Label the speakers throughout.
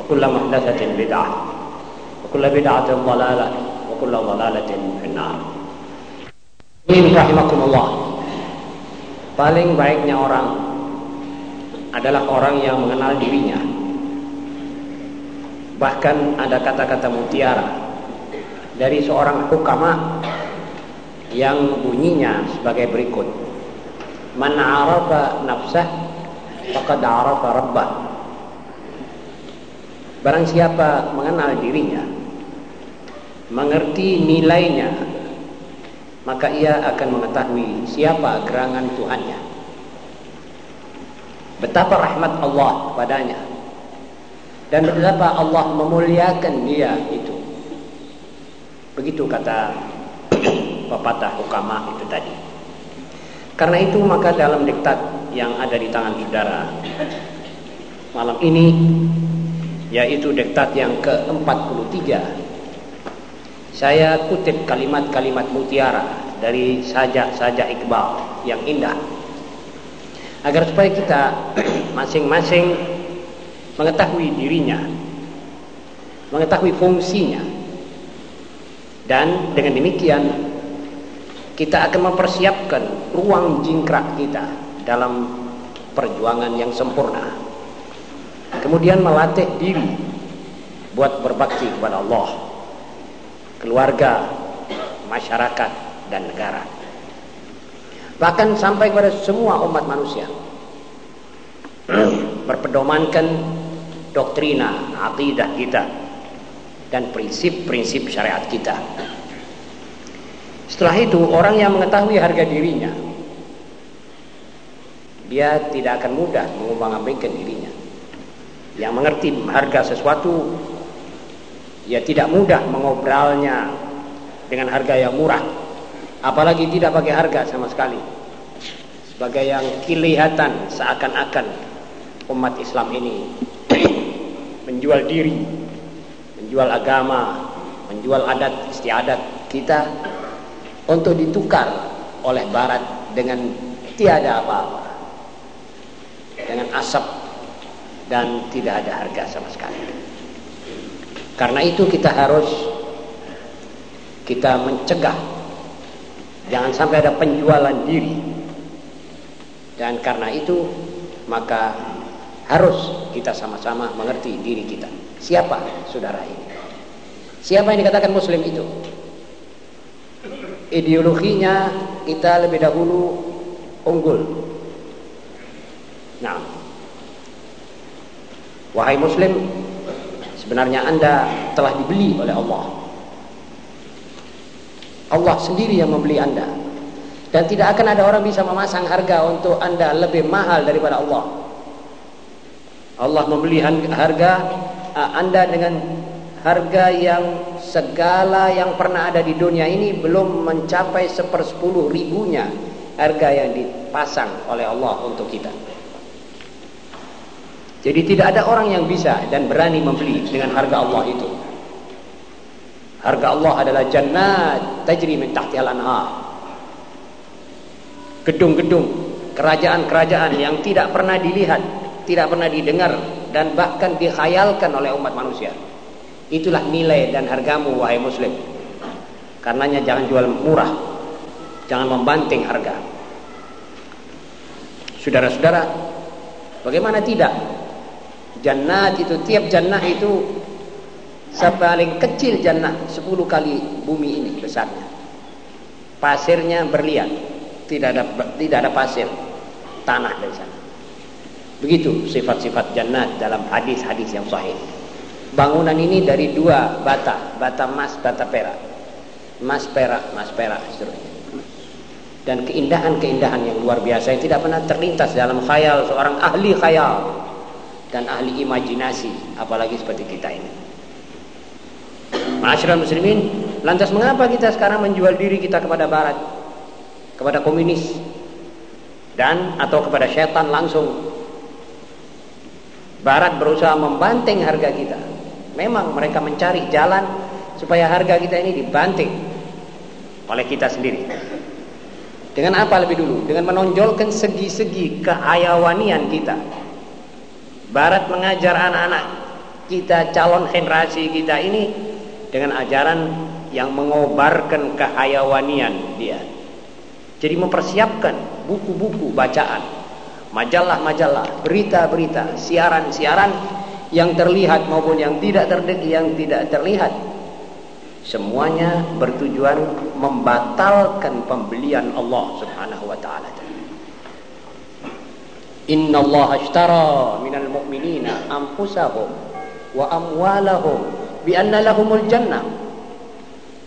Speaker 1: وكل محدثة بدعة وكل بدعة ضلالة وكل ضلالة في النار Ini rahimakumullah Paling baiknya orang adalah orang yang mengenal dirinya Bahkan ada kata-kata mutiara dari seorang hukama yang bunyinya sebagai berikut Man arafa nafsah faqad arafa rabbah Barang siapa mengenal dirinya mengerti nilainya maka ia akan mengetahui siapa gerangan Tuhannya. Betapa rahmat Allah padanya dan betapa Allah memuliakan dia itu. Begitu kata pepatah hukama itu tadi. Karena itu maka dalam diktat yang ada di tangan saudara malam ini yaitu diktat yang ke-43 saya kutip kalimat-kalimat mutiara dari sajak-sajak Iqbal yang indah. Agar supaya kita masing-masing mengetahui dirinya, mengetahui fungsinya. Dan dengan demikian kita akan mempersiapkan ruang jingkrak kita dalam perjuangan yang sempurna. Kemudian melatih diri buat berbakti kepada Allah keluarga, masyarakat, dan negara. Bahkan sampai kepada semua umat manusia. Berpedomankan doktrina, akidah kita, dan prinsip-prinsip syariat kita. Setelah itu, orang yang mengetahui harga dirinya, dia tidak akan mudah mengubah-abaikan dirinya. Yang mengerti harga sesuatu ya tidak mudah mengobralnya dengan harga yang murah. Apalagi tidak pakai harga sama sekali. Sebagai yang kelihatan seakan-akan umat Islam ini menjual diri menjual agama menjual adat istiadat kita untuk ditukar oleh barat dengan tiada apa-apa. Dengan asap dan tidak ada harga sama sekali karena itu kita harus kita mencegah jangan sampai ada penjualan diri. Dan karena itu maka harus kita sama-sama mengerti diri kita. Siapa saudara ini? Siapa yang dikatakan muslim itu? Ideologinya kita lebih dahulu unggul. Nah, wahai muslim, Sebenarnya anda telah dibeli oleh Allah. Allah sendiri yang membeli anda. Dan tidak akan ada orang bisa memasang harga untuk anda lebih mahal daripada Allah. Allah membeli harga anda dengan harga yang segala yang pernah ada di dunia ini belum mencapai sepersepuluh ribunya harga yang dipasang oleh Allah untuk kita. Jadi tidak ada orang yang bisa dan berani membeli dengan harga Allah itu. Harga Allah adalah jannat tajri min tahtihal anhar. Gedung-gedung, kerajaan-kerajaan yang tidak pernah dilihat, tidak pernah didengar dan bahkan dikhayalkan oleh umat manusia. Itulah nilai dan hargamu wahai muslim. Karenanya jangan jual murah. Jangan membanting harga. Saudara-saudara, bagaimana tidak Jannat itu tiap jannah itu Sepaling kecil jannah 10 kali bumi ini besarnya. Pasirnya berlian. Tidak ada tidak ada pasir. Tanah dari sana. Begitu sifat-sifat jannah dalam hadis-hadis yang sahih. Bangunan ini dari dua bata, bata emas, bata perak. Emas perak, emas perak seterusnya. Dan keindahan-keindahan yang luar biasa yang tidak pernah terlintas dalam khayal seorang ahli khayal dan ahli imajinasi, apalagi seperti kita ini. Masyarakat muslimin, lantas mengapa kita sekarang menjual diri kita kepada barat? Kepada komunis dan atau kepada setan langsung. Barat berusaha membanting harga kita. Memang mereka mencari jalan supaya harga kita ini dibanting oleh kita sendiri. Dengan apa lebih dulu? Dengan menonjolkan segi-segi keayawanian kita. Barat mengajar anak-anak kita calon generasi kita ini dengan ajaran yang mengobarkan kehayawanian dia. Jadi mempersiapkan buku-buku bacaan, majalah-majalah, berita-berita, siaran-siaran yang terlihat maupun yang tidak terlihat, yang tidak terlihat. Semuanya bertujuan membatalkan pembelian Allah Subhanahu wa taala. Inna Allah ashtara minal mu'minina anfusahum wa amwalahum bi anna lahumul jannah.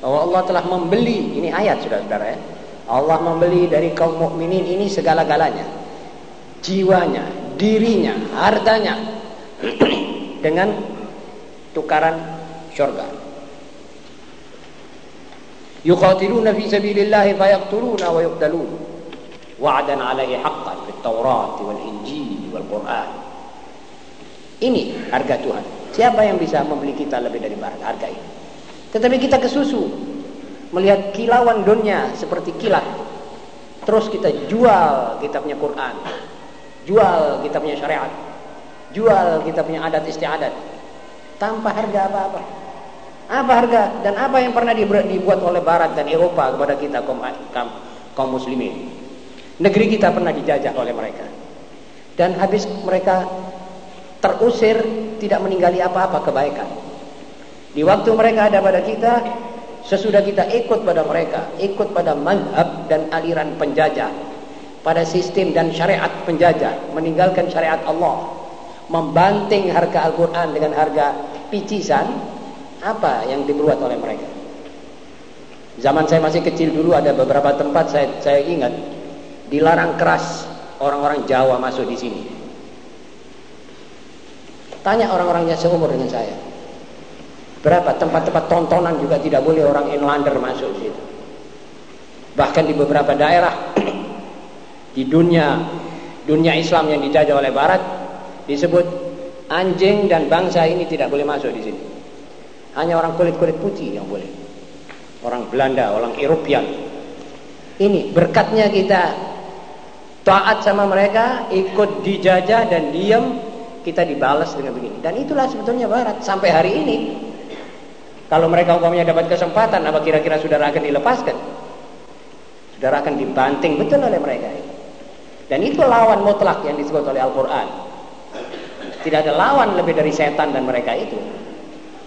Speaker 1: Bahwa Allah telah membeli ini ayat sudah saudara ya. Allah membeli dari kaum mukminin ini segala-galanya. Jiwanya dirinya hartanya. Dengan tukaran syurga. Yuqatiluna fi sabilillah fayaqtuluna wa yuqtalun haqqan fit Taurat wal Injil wal Quran ini harga Tuhan Siapa yang bisa membeli kita lebih dari harga ini? Tetapi kita kesusu melihat kilauan dunia seperti kilat. Terus kita jual kita punya Quran, jual kita punya syariat, jual kita punya adat istiadat tanpa harga apa-apa. Apa harga dan apa yang pernah dibuat oleh Barat dan Eropa kepada kita kaum, kaum, kaum muslimin? Negeri kita pernah dijajah oleh mereka. Dan habis mereka terusir tidak meninggali apa-apa kebaikan. Di waktu mereka ada pada kita, sesudah kita ikut pada mereka, ikut pada madhab dan aliran penjajah, pada sistem dan syariat penjajah, meninggalkan syariat Allah, membanting harga Al-Quran dengan harga picisan, apa yang dibuat oleh mereka? Zaman saya masih kecil dulu ada beberapa tempat saya, saya ingat dilarang keras orang-orang Jawa masuk di sini. Tanya orang-orangnya seumur dengan saya. Berapa tempat-tempat tontonan juga tidak boleh orang inlander masuk situ. Bahkan di beberapa daerah di dunia dunia Islam yang dijajah oleh Barat disebut anjing dan bangsa ini tidak boleh masuk di sini. Hanya orang kulit-kulit putih yang boleh. Orang Belanda, orang Eropian. Ini berkatnya kita taat sama mereka, ikut dijajah dan diam kita dibalas dengan begini. Dan itulah sebetulnya barat sampai hari ini. Kalau mereka umpamanya dapat kesempatan, apa kira-kira saudara akan dilepaskan? Saudara akan dibanting betul oleh mereka. Dan itu lawan mutlak yang disebut oleh Al-Quran. Tidak ada lawan lebih dari setan dan mereka itu.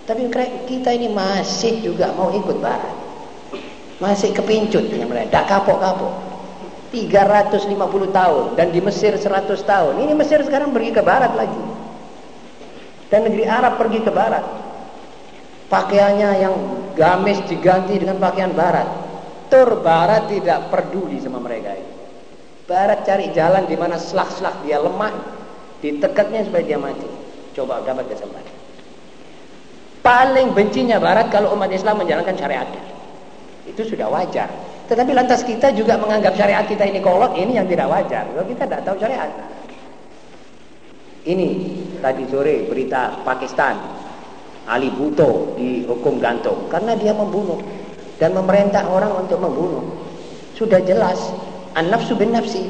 Speaker 1: Tapi kita ini masih juga mau ikut barat. Masih kepincut dengan mereka. Tak kapok-kapok. 350 tahun dan di Mesir 100 tahun. Ini Mesir sekarang pergi ke barat lagi. Dan negeri Arab pergi ke barat. Pakaiannya yang gamis diganti dengan pakaian barat. Tur barat tidak peduli sama mereka. Barat cari jalan di mana selak-selak dia lemah, ditekatnya supaya dia mati. Coba dapat kesempatan. Paling bencinya barat kalau umat Islam menjalankan syariatnya. Itu sudah wajar. Tetapi lantas kita juga menganggap syariat kita ini kolot, ini yang tidak wajar. Kalau kita tidak tahu syariat. Ini tadi sore berita Pakistan, Ali Bhutto dihukum gantung karena dia membunuh dan memerintah orang untuk membunuh. Sudah jelas, an-nafsu nafsi.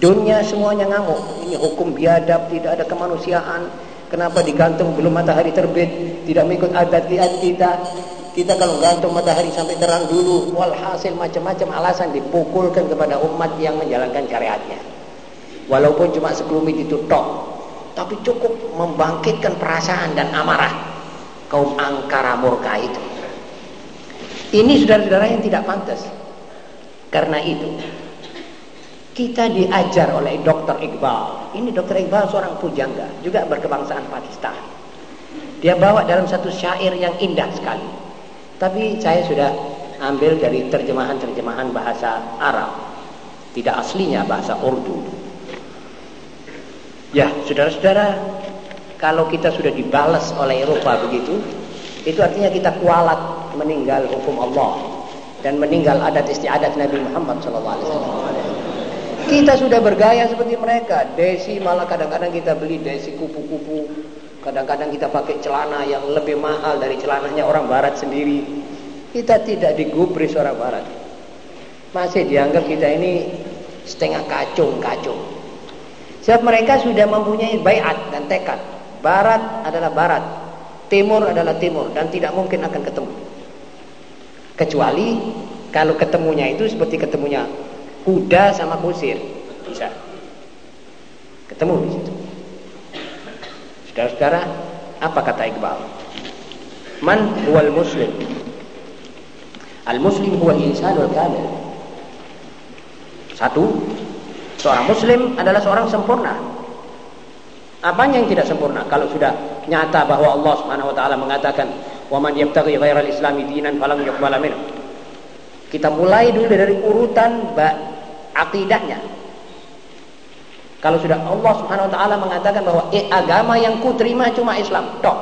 Speaker 1: Dunia semuanya ngamuk. Ini hukum biadab, tidak ada kemanusiaan. Kenapa digantung belum matahari terbit, tidak mengikut adat kita, kita kalau gantung matahari sampai terang dulu, walhasil macam-macam alasan dipukulkan kepada umat yang menjalankan syariatnya. Walaupun cuma sekelumit itu tok, tapi cukup membangkitkan perasaan dan amarah. kaum angkara murka itu. Ini saudara-saudara yang tidak pantas. Karena itu, kita diajar oleh Dr. Iqbal. Ini Dr. Iqbal seorang pujangga, juga berkebangsaan Pakistan. Dia bawa dalam satu syair yang indah sekali. Tapi saya sudah ambil dari terjemahan-terjemahan bahasa Arab. Tidak aslinya bahasa Urdu. Ya, saudara-saudara, kalau kita sudah dibalas oleh Eropa begitu, itu artinya kita kualat meninggal hukum Allah dan meninggal adat istiadat Nabi Muhammad SAW. Kita sudah bergaya seperti mereka. Desi malah kadang-kadang kita beli desi kupu-kupu. Kadang-kadang kita pakai celana yang lebih mahal dari celananya orang barat sendiri. Kita tidak digubris orang barat. Masih dianggap kita ini setengah kacung-kacung. Sebab mereka sudah mempunyai bayat dan tekad. Barat adalah barat, timur adalah timur dan tidak mungkin akan ketemu. Kecuali kalau ketemunya itu seperti ketemunya kuda sama kusir. Bisa. Ketemu di situ. Saudara-saudara, apa kata Iqbal? Man huwal muslim? Al-muslim huwa insanul kamil. Satu, Seorang muslim adalah seorang sempurna. Apanya yang tidak sempurna? Kalau sudah nyata bahwa Allah Subhanahu wa taala mengatakan, "Wa man yabtaghi ghairal islami dinan falam yuqbal minhu." Kita mulai dulu dari urutan akidahnya. Kalau sudah Allah Subhanahu wa taala mengatakan bahwa eh, agama yang ku terima cuma Islam, tok.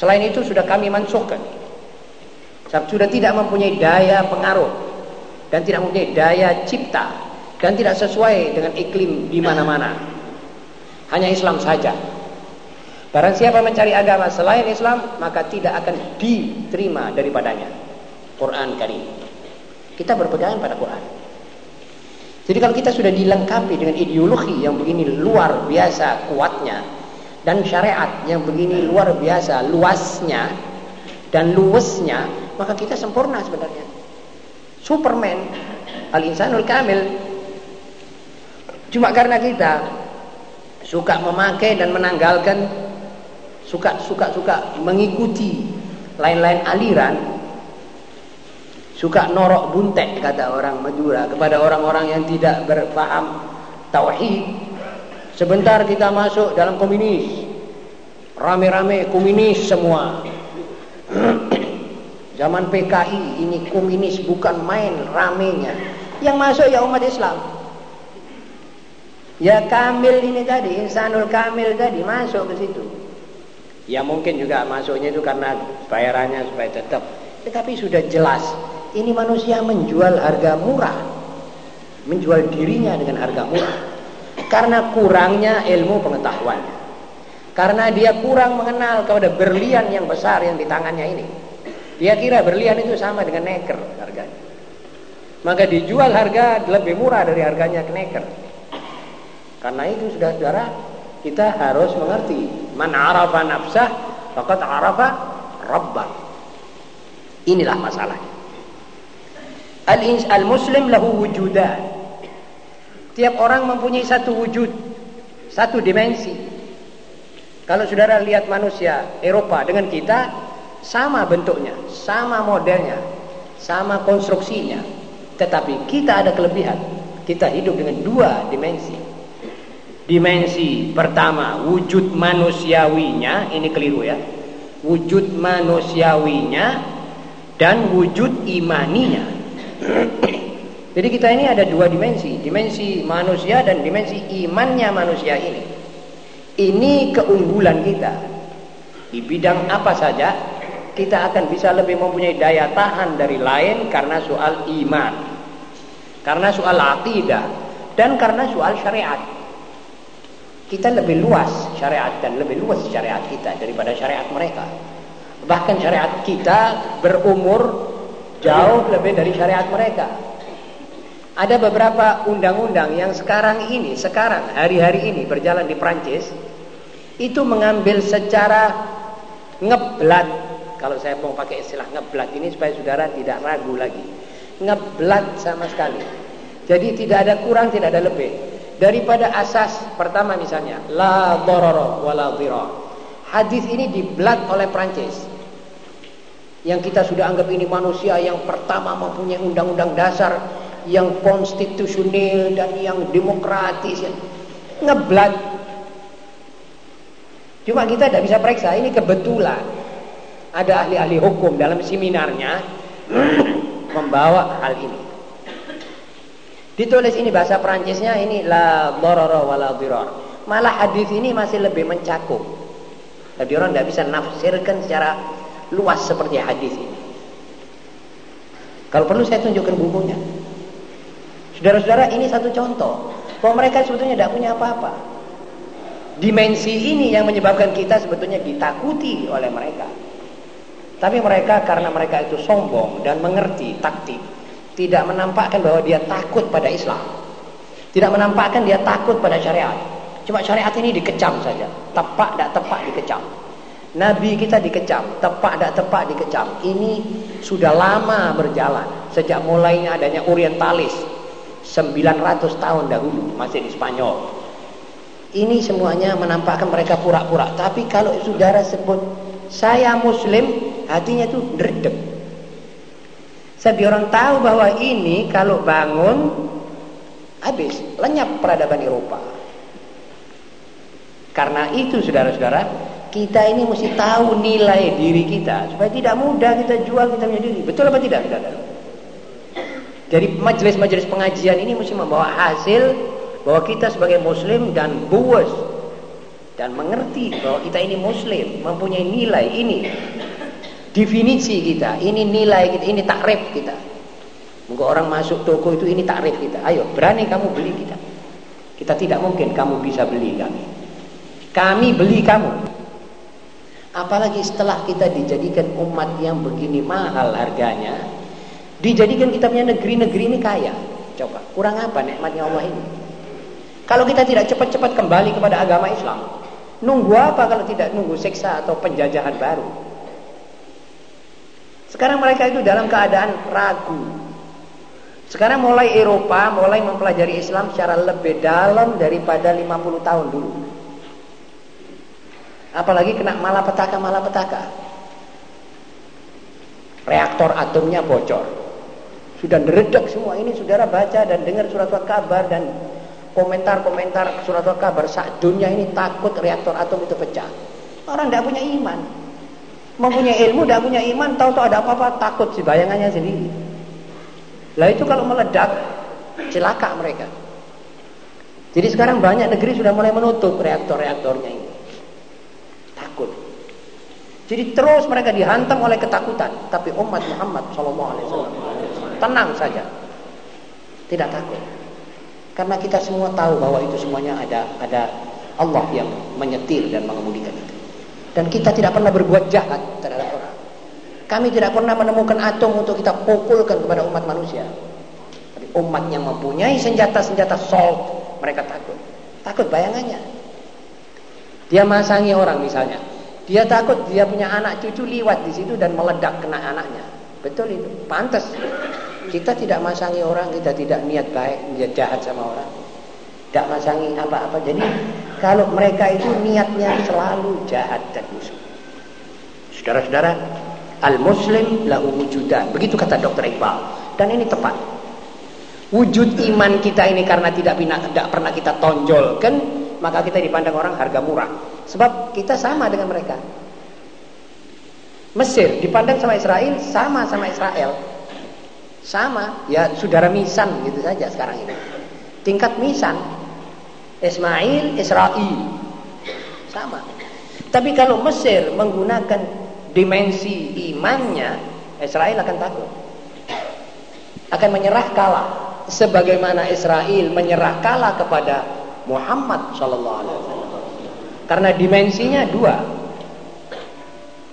Speaker 1: Selain itu sudah kami mansuhkan. Sudah tidak mempunyai daya pengaruh dan tidak mempunyai daya cipta dan tidak sesuai dengan iklim di mana-mana. Hanya Islam saja. Barang siapa mencari agama selain Islam, maka tidak akan diterima daripadanya. Quran Karim. Kita berpegangan pada Quran. Jadi kalau kita sudah dilengkapi dengan ideologi yang begini luar biasa kuatnya dan syariat yang begini luar biasa luasnya dan luwesnya, maka kita sempurna sebenarnya. Superman, al-insanul kamil Cuma karena kita suka memakai dan menanggalkan suka suka suka mengikuti lain-lain aliran suka norok buntek kata orang Madura kepada orang-orang yang tidak berpaham tauhid. Sebentar kita masuk dalam komunis. Rame-rame komunis semua. Zaman PKI ini komunis bukan main ramenya. Yang masuk ya umat Islam. Ya kamil ini tadi, insanul kamil tadi masuk ke situ. Ya mungkin juga masuknya itu karena bayarannya supaya tetap. Tetapi sudah jelas, ini manusia menjual harga murah. Menjual dirinya dengan harga murah. Karena kurangnya ilmu pengetahuannya. Karena dia kurang mengenal kepada berlian yang besar yang di tangannya ini. Dia kira berlian itu sama dengan neker harganya. Maka dijual harga lebih murah dari harganya neker. Karena itu sudah saudara kita harus mengerti man arafa nafsah faqad arafa rabbah. Inilah masalahnya. Al-muslim lahu wujudan. Tiap orang mempunyai satu wujud, satu dimensi. Kalau saudara lihat manusia Eropa dengan kita sama bentuknya, sama modelnya, sama konstruksinya. Tetapi kita ada kelebihan. Kita hidup dengan dua dimensi. Dimensi pertama wujud manusiawinya ini keliru ya. Wujud manusiawinya dan wujud imaninya. Jadi kita ini ada dua dimensi, dimensi manusia dan dimensi imannya manusia ini. Ini keunggulan kita. Di bidang apa saja kita akan bisa lebih mempunyai daya tahan dari lain karena soal iman. Karena soal akidah dan karena soal syariat kita lebih luas syariat dan lebih luas syariat kita daripada syariat mereka. Bahkan syariat kita berumur jauh lebih dari syariat mereka. Ada beberapa undang-undang yang sekarang ini, sekarang hari-hari ini berjalan di Prancis itu mengambil secara ngeblat. Kalau saya mau pakai istilah ngeblat ini supaya saudara tidak ragu lagi. Ngeblat sama sekali. Jadi tidak ada kurang, tidak ada lebih daripada asas pertama misalnya la darara wala dhirar Hadis ini dibelat oleh Prancis. Yang kita sudah anggap ini manusia yang pertama mempunyai undang-undang dasar yang konstitusional dan yang demokratis. Ngeblat. Cuma kita tidak bisa periksa, ini kebetulan. Ada ahli-ahli hukum dalam seminarnya membawa hal ini. Ditulis ini bahasa Prancisnya ini la dharara wala dirar. Malah hadis ini masih lebih mencakup tapi orang tidak bisa nafsirkan secara luas seperti hadis ini. Kalau perlu saya tunjukkan bukunya. Saudara-saudara ini satu contoh. Bahwa mereka sebetulnya tidak punya apa-apa. Dimensi ini yang menyebabkan kita sebetulnya ditakuti oleh mereka. Tapi mereka karena mereka itu sombong dan mengerti taktik. Tidak menampakkan bahwa dia takut pada Islam. Tidak menampakkan dia takut pada syariat. Cuma syariat ini dikecam saja. Tepak tak tepak dikecam. Nabi kita dikecam. Tepak tak tepak dikecam. Ini sudah lama berjalan. Sejak mulainya adanya orientalis. 900 tahun dahulu. Masih di Spanyol. Ini semuanya menampakkan mereka pura-pura. Tapi kalau saudara sebut. Saya muslim. Hatinya itu derdek. Sebab orang tahu bahwa ini kalau bangun. Habis. Lenyap peradaban Eropa. Karena itu saudara-saudara, kita ini mesti tahu nilai diri kita supaya tidak mudah kita jual kita punya diri. Betul apa tidak, saudara? Jadi majelis-majelis pengajian ini mesti membawa hasil bahwa kita sebagai muslim dan buas dan mengerti bahwa kita ini muslim, mempunyai nilai ini. Definisi kita, ini nilai kita, ini takrif kita. Mungkin orang masuk toko itu ini takrif kita. Ayo, berani kamu beli kita. Kita tidak mungkin kamu bisa beli kami. Kami beli kamu. Apalagi setelah kita dijadikan umat yang begini mahal harganya, dijadikan kita punya negeri-negeri ini kaya. Coba, kurang apa nikmatnya Allah ini? Kalau kita tidak cepat-cepat kembali kepada agama Islam, nunggu apa kalau tidak nunggu siksa atau penjajahan baru? Sekarang mereka itu dalam keadaan ragu. Sekarang mulai Eropa mulai mempelajari Islam secara lebih dalam daripada 50 tahun dulu. Apalagi kena malapetaka-malapetaka. Reaktor atomnya bocor. Sudah deredek semua ini saudara baca dan dengar surat-surat kabar dan komentar-komentar surat-surat kabar saat dunia ini takut reaktor atom itu pecah. Orang tidak punya iman. Mempunyai ilmu, tidak punya iman, tahu-tahu ada apa-apa takut si bayangannya sendiri. Lah itu kalau meledak celaka mereka. Jadi sekarang banyak negeri sudah mulai menutup reaktor-reaktornya ini. Jadi terus mereka dihantam oleh ketakutan. Tapi umat Muhammad SAW tenang saja, tidak takut. Karena kita semua tahu bahwa itu semuanya ada ada Allah yang menyetir dan mengemudikan itu. Dan kita tidak pernah berbuat jahat terhadap orang. Kami tidak pernah menemukan atom untuk kita pukulkan kepada umat manusia. Tapi umat yang mempunyai senjata-senjata salt, mereka takut. Takut bayangannya. Dia masangi orang misalnya. Dia takut dia punya anak cucu liwat di situ dan meledak kena anaknya. Betul itu. Pantas. Kita tidak masangi orang, kita tidak niat baik, niat jahat sama orang. Tidak masangi apa-apa. Jadi kalau mereka itu niatnya selalu jahat dan musuh. Saudara-saudara, al-muslim lahu wujudan. Begitu kata dokter Iqbal. Dan ini tepat. Wujud iman kita ini karena tidak, tidak pernah kita tonjolkan, maka kita dipandang orang harga murah. Sebab kita sama dengan mereka. Mesir dipandang sama Israel sama sama Israel. Sama, ya saudara misan gitu saja sekarang ini. Tingkat misan Ismail, Israel sama. Tapi kalau Mesir menggunakan dimensi imannya, Israel akan takut. Akan menyerah kalah sebagaimana Israel menyerah kalah kepada Muhammad sallallahu alaihi wasallam. Karena dimensinya dua.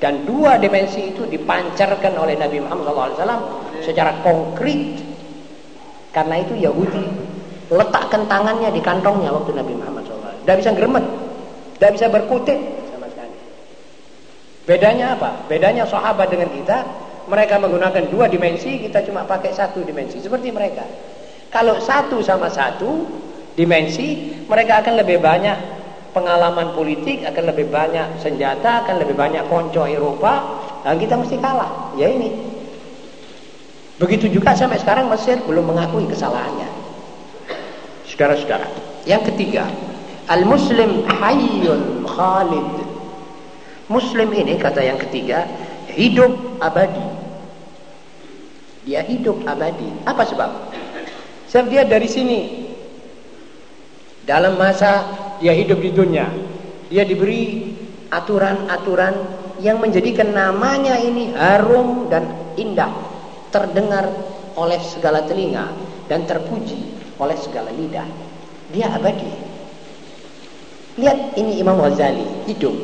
Speaker 1: Dan dua dimensi itu dipancarkan oleh Nabi Muhammad SAW secara konkret. Karena itu Yahudi letakkan tangannya di kantongnya waktu Nabi Muhammad SAW. Tidak bisa geremet. Tidak bisa berkutik sama sekali. Bedanya apa? Bedanya sahabat dengan kita. Mereka menggunakan dua dimensi, kita cuma pakai satu dimensi. Seperti mereka. Kalau satu sama satu dimensi, mereka akan lebih banyak pengalaman politik akan lebih banyak senjata, akan lebih banyak konco Eropa, dan kita mesti kalah. Ya ini. Begitu juga sampai sekarang Mesir belum mengakui kesalahannya. Saudara-saudara. Yang ketiga, al-muslim hayyun khalid. Muslim ini kata yang ketiga, hidup abadi. Dia hidup abadi. Apa sebab? Sebab dia dari sini dalam masa dia hidup di dunia, dia diberi aturan-aturan yang menjadikan namanya ini harum dan indah, terdengar oleh segala telinga dan terpuji oleh segala lidah. Dia abadi. Lihat ini Imam Ghazali hidup.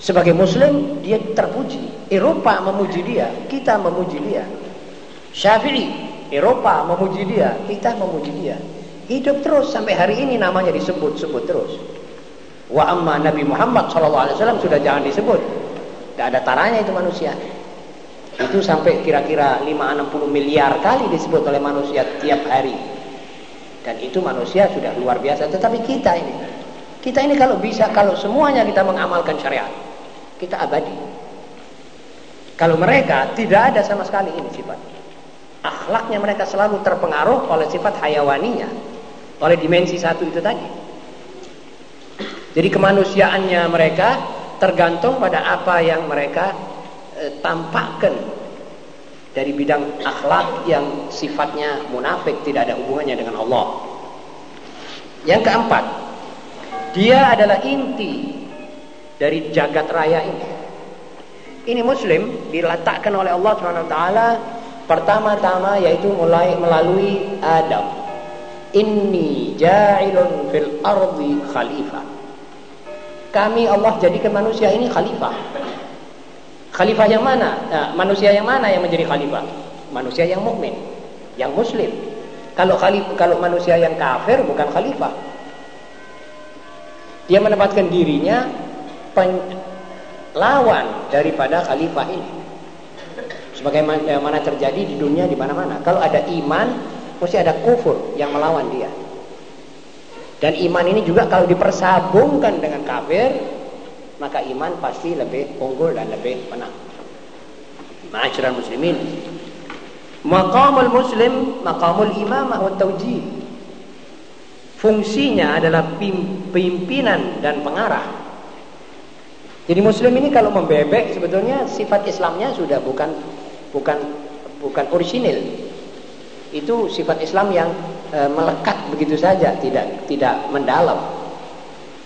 Speaker 1: Sebagai muslim dia terpuji. Eropa memuji dia, kita memuji dia. Syafi'i, Eropa memuji dia, kita memuji dia. Hidup terus sampai hari ini namanya disebut-sebut terus. Wa amma Nabi Muhammad SAW sudah jangan disebut. Tidak ada taranya itu manusia. Itu sampai kira-kira 5-60 miliar kali disebut oleh manusia tiap hari. Dan itu manusia sudah luar biasa. Tetapi kita ini, kita ini kalau bisa, kalau semuanya kita mengamalkan syariat, kita abadi. Kalau mereka tidak ada sama sekali ini sifat. Akhlaknya mereka selalu terpengaruh oleh sifat hayawaninya oleh dimensi satu itu tadi. Jadi kemanusiaannya mereka tergantung pada apa yang mereka e, tampakkan dari bidang akhlak yang sifatnya munafik tidak ada hubungannya dengan Allah. Yang keempat, dia adalah inti dari jagat raya ini. Ini muslim diletakkan oleh Allah Swt pertama-tama yaitu mulai melalui Adam. Inni ja'ilun fil ardi khalifah. Kami Allah jadikan manusia ini khalifah. Khalifah yang mana? Nah, manusia yang mana yang menjadi khalifah? Manusia yang mukmin, yang muslim. Kalau khalifah, kalau manusia yang kafir bukan khalifah. Dia menempatkan dirinya lawan daripada khalifah ini. Sebagaimana terjadi di dunia di mana-mana. Kalau ada iman, mesti ada kufur yang melawan dia. Dan iman ini juga kalau dipersabungkan dengan kafir, maka iman pasti lebih unggul dan lebih menang. Ma'asyiral muslimin. Maqamul muslim, maqamul imamah wa tawjih. Fungsinya adalah pimpinan dan pengarah. Jadi muslim ini kalau membebek sebetulnya sifat Islamnya sudah bukan bukan bukan orisinil itu sifat Islam yang e, melekat begitu saja, tidak tidak mendalam.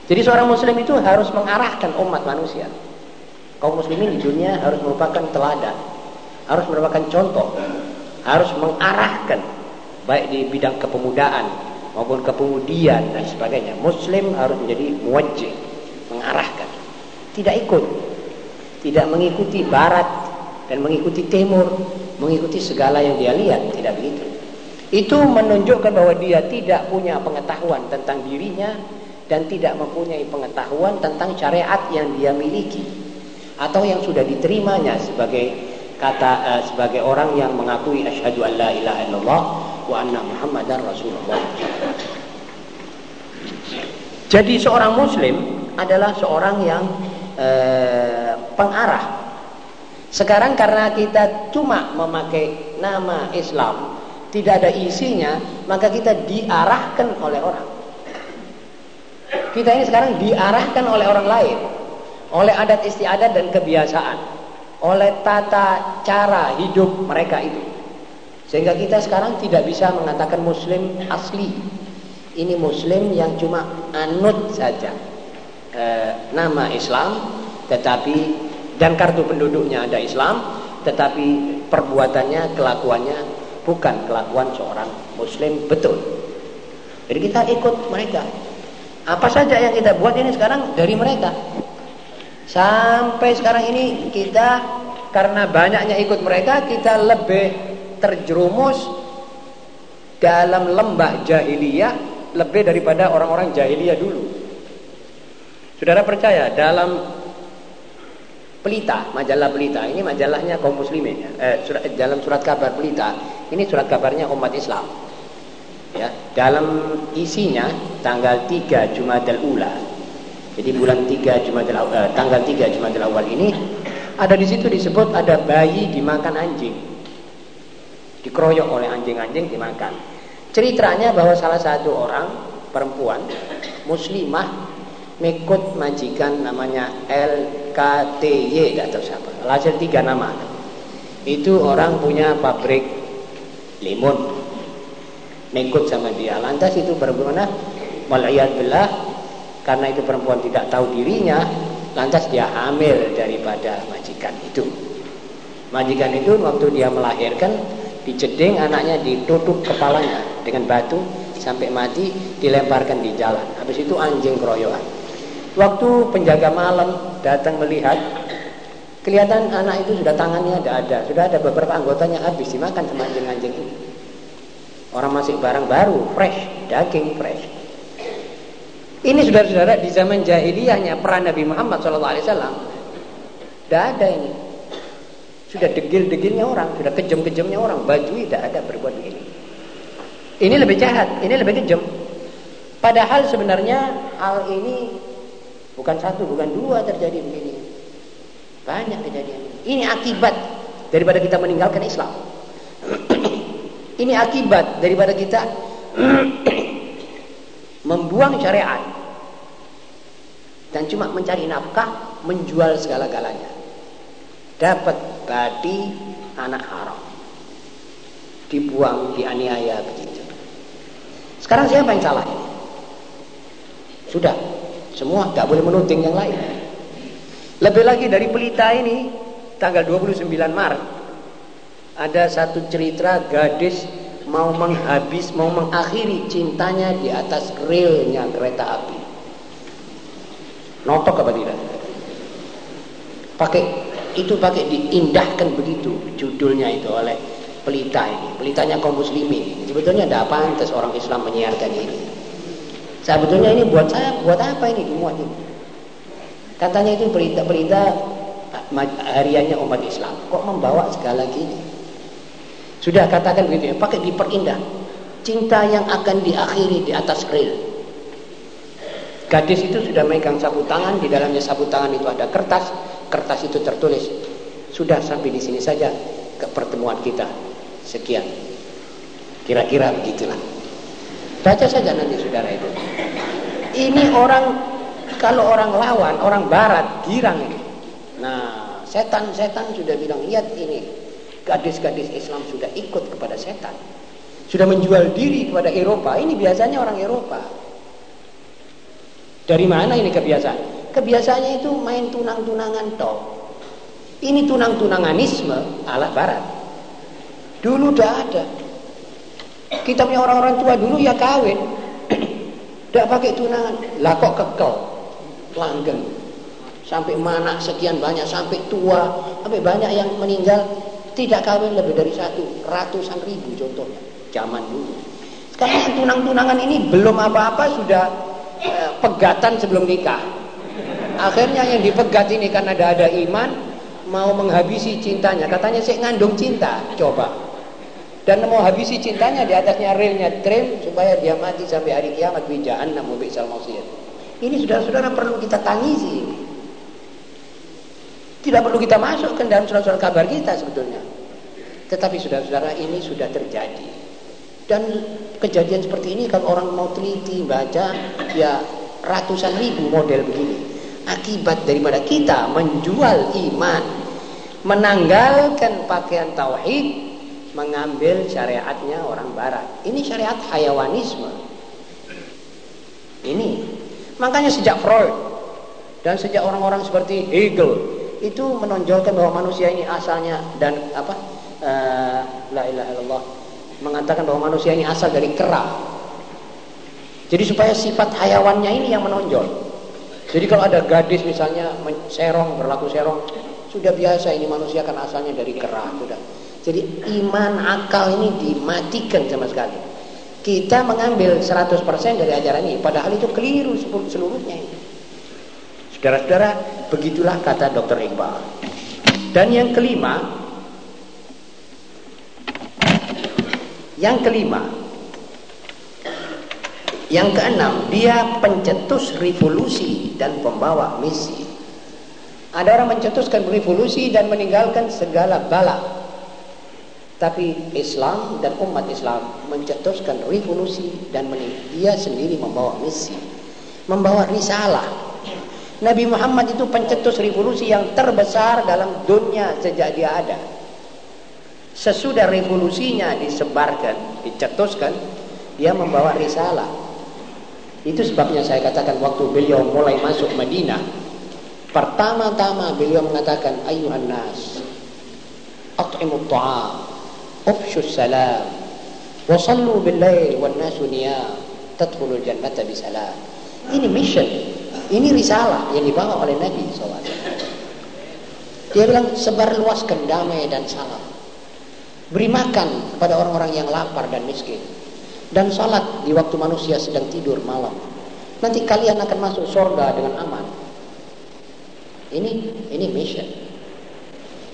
Speaker 1: Jadi seorang muslim itu harus mengarahkan umat manusia. Kaum muslimin di dunia harus merupakan teladan, harus merupakan contoh, harus mengarahkan baik di bidang kepemudaan maupun kepemudian dan sebagainya. Muslim harus menjadi muwajjih, mengarahkan. Tidak ikut, tidak mengikuti barat dan mengikuti timur, mengikuti segala yang dia lihat, tidak begitu. Itu menunjukkan bahwa dia tidak punya pengetahuan tentang dirinya dan tidak mempunyai pengetahuan tentang syariat yang dia miliki atau yang sudah diterimanya sebagai kata uh, sebagai orang yang mengakui asyhadu an la ilaha illallah wa anna muhammadar rasulullah. Jadi seorang muslim adalah seorang yang uh, pengarah. Sekarang karena kita cuma memakai nama Islam tidak ada isinya, maka kita diarahkan oleh orang. Kita ini sekarang diarahkan oleh orang lain, oleh adat istiadat dan kebiasaan, oleh tata cara hidup mereka itu. Sehingga kita sekarang tidak bisa mengatakan muslim asli. Ini muslim yang cuma anut saja. E, nama Islam tetapi dan kartu penduduknya ada Islam tetapi perbuatannya, kelakuannya bukan kelakuan seorang muslim betul. Jadi kita ikut mereka. Apa saja yang kita buat ini sekarang dari mereka. Sampai sekarang ini kita karena banyaknya ikut mereka kita lebih terjerumus dalam lembah jahiliyah lebih daripada orang-orang jahiliyah dulu. Saudara percaya dalam Pelita, majalah Pelita. Ini majalahnya kaum muslimin ya. Eh, surat, dalam surat kabar Pelita, ini surat kabarnya umat Islam. Ya, dalam isinya tanggal 3 Jumadil Ula Jadi bulan 3 Jumadil uh, tanggal 3 Jumadil Awal ini ada di situ disebut ada bayi dimakan anjing. Dikeroyok oleh anjing-anjing dimakan. Ceritanya bahwa salah satu orang perempuan muslimah mengikut majikan namanya LKTY atau siapa. Lahir tiga nama. Itu orang punya pabrik limun. Mengikut sama dia. Lantas itu bagaimana? Waliyadillah karena itu perempuan tidak tahu dirinya, lantas dia hamil daripada majikan itu. Majikan itu waktu dia melahirkan dijeding anaknya ditutup kepalanya dengan batu sampai mati dilemparkan di jalan. Habis itu anjing keroyokan. Waktu penjaga malam datang melihat kelihatan anak itu sudah tangannya ada ada, sudah ada beberapa anggotanya habis dimakan sama anjing-anjing ini. Orang masih barang baru, fresh, daging fresh. Ini saudara-saudara di zaman jahiliyahnya peran Nabi Muhammad SAW tidak ada ini. Sudah degil-degilnya orang, sudah kejam-kejamnya orang, baju tidak ada berbuat begini. Ini lebih jahat, ini lebih kejam. Padahal sebenarnya hal ini bukan satu, bukan dua terjadi begini. Banyak kejadian. Ini akibat daripada kita meninggalkan Islam. ini akibat daripada kita membuang syariat dan cuma mencari nafkah menjual segala-galanya dapat badi anak haram dibuang dianiaya begitu sekarang siapa yang salah ini sudah semua tidak boleh menuding yang lain lebih lagi dari pelita ini tanggal 29 Maret ada satu cerita gadis mau menghabis, mau mengakhiri cintanya di atas relnya kereta api. Notok apa tidak? Pakai itu pakai diindahkan begitu judulnya itu oleh pelita ini. Pelitanya kaum muslimin. Sebetulnya tidak pantas orang Islam menyiarkan ini. Sebetulnya ini buat saya, buat apa ini dimuat ini? Katanya itu berita-berita hariannya umat Islam. Kok membawa segala gini? Sudah katakan begitu ya, pakai diperindah. Cinta yang akan diakhiri di atas rel. Gadis itu sudah megang sapu tangan, di dalamnya sapu tangan itu ada kertas, kertas itu tertulis. Sudah sampai di sini saja ke pertemuan kita. Sekian. Kira-kira begitulah. Baca saja nanti saudara itu. Ini orang kalau orang lawan, orang barat girang ini. Nah, setan-setan sudah bilang, lihat ini gadis-gadis Islam sudah ikut kepada setan. Sudah menjual diri kepada Eropa. Ini biasanya orang Eropa. Dari mana ini kebiasaan? Kebiasaannya itu main tunang-tunangan toh. Ini tunang-tunanganisme ala barat. Dulu udah ada. Kita punya orang-orang tua dulu ya kawin. Tidak pakai tunangan. Lah kok kekel. Langgeng. Sampai mana sekian banyak. Sampai tua. Sampai banyak yang meninggal tidak kawin lebih dari satu, ratusan ribu contohnya. Zaman dulu. Sekarang tunang-tunangan ini belum apa-apa sudah eh, pegatan sebelum nikah. Akhirnya yang dipegat ini karena ada ada iman mau menghabisi cintanya. Katanya saya ngandung cinta, coba. Dan mau habisi cintanya di atasnya relnya tram supaya dia mati sampai hari kiamat bijaan namu bi'sal Ini saudara-saudara perlu kita tangisi. Tidak perlu kita masukkan dalam surat-surat kabar kita sebetulnya. Tetapi saudara-saudara ini sudah terjadi. Dan kejadian seperti ini kalau orang mau teliti baca ya ratusan ribu model begini. Akibat daripada kita menjual iman, menanggalkan pakaian tauhid, mengambil syariatnya orang barat. Ini syariat hayawanisme. Ini. Makanya sejak Freud dan sejak orang-orang seperti Hegel itu menonjolkan bahwa manusia ini asalnya dan apa uh, la ilaha illallah mengatakan bahwa manusia ini asal dari kera jadi supaya sifat hayawannya ini yang menonjol jadi kalau ada gadis misalnya serong berlaku serong sudah biasa ini manusia kan asalnya dari kera sudah jadi iman akal ini dimatikan sama sekali kita mengambil 100% dari ajaran ini padahal itu keliru seluruhnya ini Saudara-saudara, begitulah kata Dr. Iqbal. Dan yang kelima, yang kelima, Yang keenam, dia pencetus revolusi dan pembawa misi. Ada orang mencetuskan revolusi dan meninggalkan segala bala. Tapi Islam dan umat Islam mencetuskan revolusi dan dia sendiri membawa misi. Membawa risalah. Nabi Muhammad itu pencetus revolusi yang terbesar dalam dunia sejak dia ada. Sesudah revolusinya disebarkan, dicetuskan, dia membawa risalah itu sebabnya saya katakan waktu beliau mulai masuk Madinah, pertama-tama beliau mengatakan ayuhan nas, at'imut ta'am, sallu bil lail wan nasu niyam, tadkhulul jannata bisalam. Ini mission, ini risalah yang dibawa oleh Nabi SAW. Dia bilang sebar luaskan damai dan salam. Beri makan kepada orang-orang yang lapar dan miskin dan salat di waktu manusia sedang tidur malam. Nanti kalian akan masuk surga dengan aman. Ini ini mission.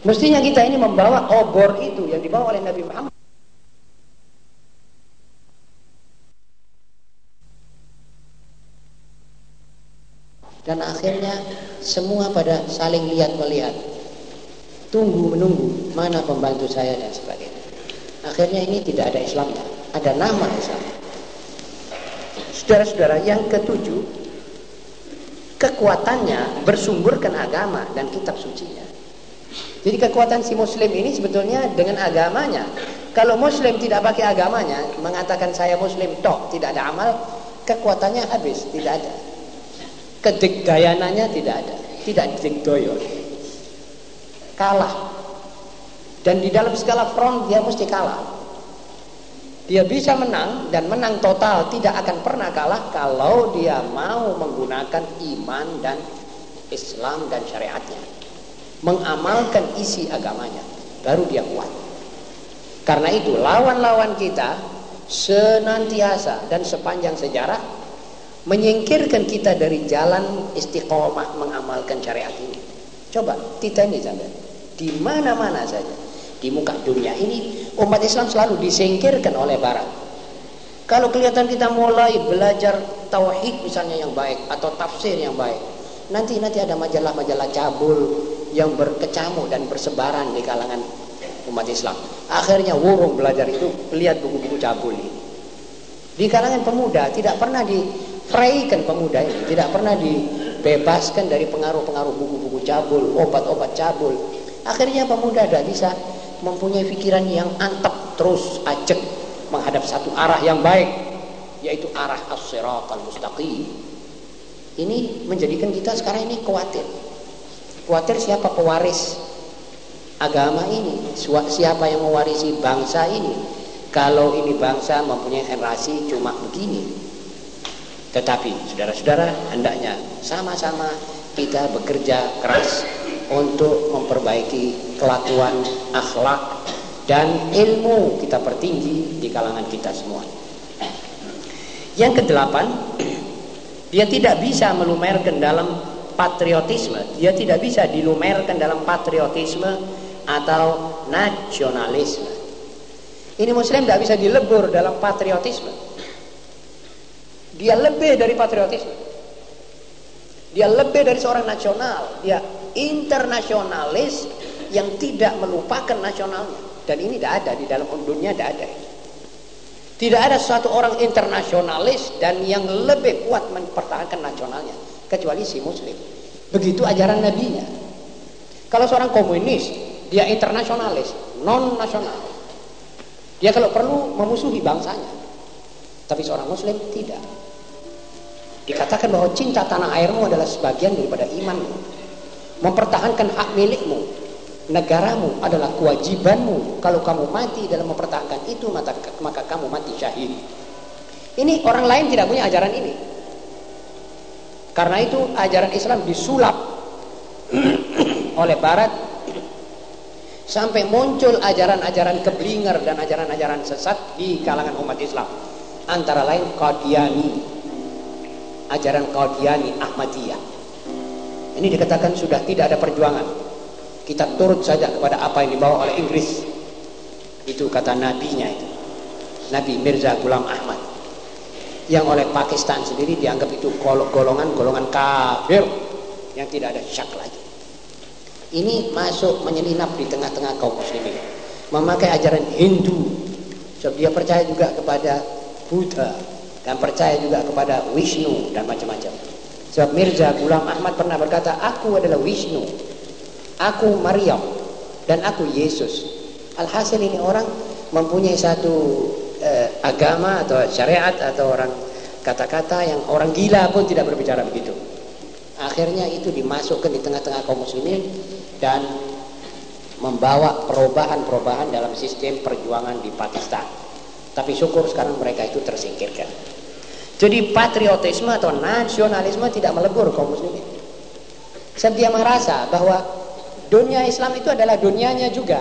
Speaker 1: Mestinya kita ini membawa obor itu yang dibawa oleh Nabi Muhammad. Dan akhirnya semua pada saling lihat melihat. Tunggu menunggu mana pembantu saya dan sebagainya. Akhirnya ini tidak ada Islamnya ada nama Islam. Saudara-saudara, yang ketujuh, kekuatannya bersumberkan agama dan kitab sucinya. Jadi kekuatan si muslim ini sebetulnya dengan agamanya. Kalau muslim tidak pakai agamanya, mengatakan saya muslim tok, tidak ada amal, kekuatannya habis, tidak ada. Kedegdayananya tidak ada, tidak digdoyo. Kalah. Dan di dalam segala front dia mesti kalah. Dia bisa menang dan menang total tidak akan pernah kalah kalau dia mau menggunakan iman dan Islam dan syariatnya. Mengamalkan isi agamanya. Baru dia kuat. Karena itu lawan-lawan kita senantiasa dan sepanjang sejarah menyingkirkan kita dari jalan istiqomah mengamalkan syariat ini. Coba kita ini sampai di mana-mana saja di muka dunia ini umat Islam selalu disingkirkan oleh barat kalau kelihatan kita mulai belajar tauhid misalnya yang baik atau tafsir yang baik nanti nanti ada majalah-majalah cabul yang berkecamuk dan bersebaran di kalangan umat Islam. Akhirnya wurung belajar itu lihat buku-buku cabul ini. Di kalangan pemuda tidak pernah di fraikan pemuda ini tidak pernah dibebaskan dari pengaruh-pengaruh buku-buku cabul obat-obat cabul. Akhirnya pemuda tidak bisa mempunyai pikiran yang antep terus ajak menghadap satu arah yang baik yaitu arah as-siratal mustaqim. Ini menjadikan kita sekarang ini khawatir khawatir siapa pewaris agama ini siapa yang mewarisi bangsa ini kalau ini bangsa mempunyai generasi cuma begini tetapi saudara-saudara hendaknya sama-sama kita bekerja keras untuk memperbaiki kelakuan, akhlak dan ilmu kita pertinggi di kalangan kita semua. Yang kedelapan, dia tidak bisa melumerkan dalam patriotisme, dia tidak bisa dilumerkan dalam patriotisme atau nasionalisme. Ini muslim tidak bisa dilebur dalam patriotisme. Dia lebih dari patriotisme. Dia lebih dari seorang nasional. Dia internasionalis yang tidak melupakan nasionalnya dan ini tidak ada di dalam dunia tidak ada tidak ada suatu orang internasionalis dan yang lebih kuat mempertahankan nasionalnya kecuali si muslim. Begitu ajaran nabinya. Kalau seorang komunis dia internasionalis non nasional dia kalau perlu memusuhi bangsanya. Tapi seorang muslim tidak. Dikatakan bahwa cinta tanah airmu adalah sebagian daripada imanmu. Mempertahankan hak milikmu. Negaramu adalah kewajibanmu. Kalau kamu mati dalam mempertahankan itu maka, maka kamu mati syahid. Ini orang lain tidak punya ajaran ini karena itu ajaran Islam disulap oleh barat sampai muncul ajaran-ajaran keblinger dan ajaran-ajaran sesat di kalangan umat Islam antara lain Qadiani ajaran Qadiani Ahmadiyah ini dikatakan sudah tidak ada perjuangan. Kita turut saja kepada apa yang dibawa oleh Inggris. Itu kata nabinya itu. Nabi Mirza Ghulam Ahmad. Yang oleh Pakistan sendiri dianggap itu golongan-golongan kafir yang tidak ada syak lagi. Ini masuk menyelinap di tengah-tengah kaum muslimin. Memakai ajaran Hindu. Sebab dia percaya juga kepada Buddha dan percaya juga kepada Vishnu dan macam-macam. Sebab Mirza Ghulam Ahmad pernah berkata, "Aku adalah Vishnu. Aku Maryam dan aku Yesus." Alhasil ini orang mempunyai satu agama atau syariat atau orang kata-kata yang orang gila pun tidak berbicara begitu. Akhirnya itu dimasukkan di tengah-tengah kaum muslimin dan membawa perubahan-perubahan dalam sistem perjuangan di Pakistan. Tapi syukur sekarang mereka itu tersingkirkan. Jadi patriotisme atau nasionalisme tidak melebur kaum muslimin. Sebab merasa bahwa dunia Islam itu adalah dunianya juga.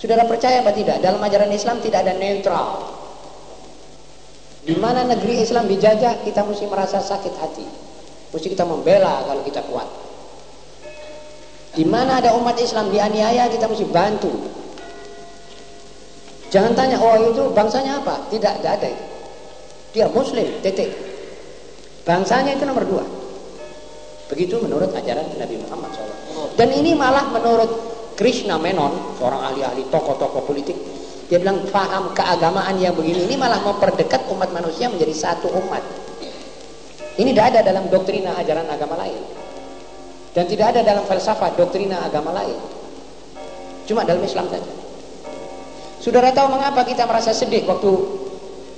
Speaker 1: Saudara percaya apa tidak? Dalam ajaran Islam tidak ada netral. Di mana negeri Islam dijajah, kita mesti merasa sakit hati. Mesti kita membela kalau kita kuat. Di mana ada umat Islam dianiaya, kita mesti bantu. Jangan tanya, oh itu bangsanya apa? Tidak, tidak ada itu. Dia Muslim, titik. Bangsanya itu nomor dua. Begitu menurut ajaran Nabi Muhammad SAW. Dan ini malah menurut Krishna Menon, seorang ahli-ahli tokoh-tokoh politik, dia bilang paham keagamaan yang begini ini malah memperdekat umat manusia menjadi satu umat. Ini tidak ada dalam doktrina ajaran agama lain. Dan tidak ada dalam falsafah doktrina agama lain. Cuma dalam Islam saja. Saudara tahu mengapa kita merasa sedih waktu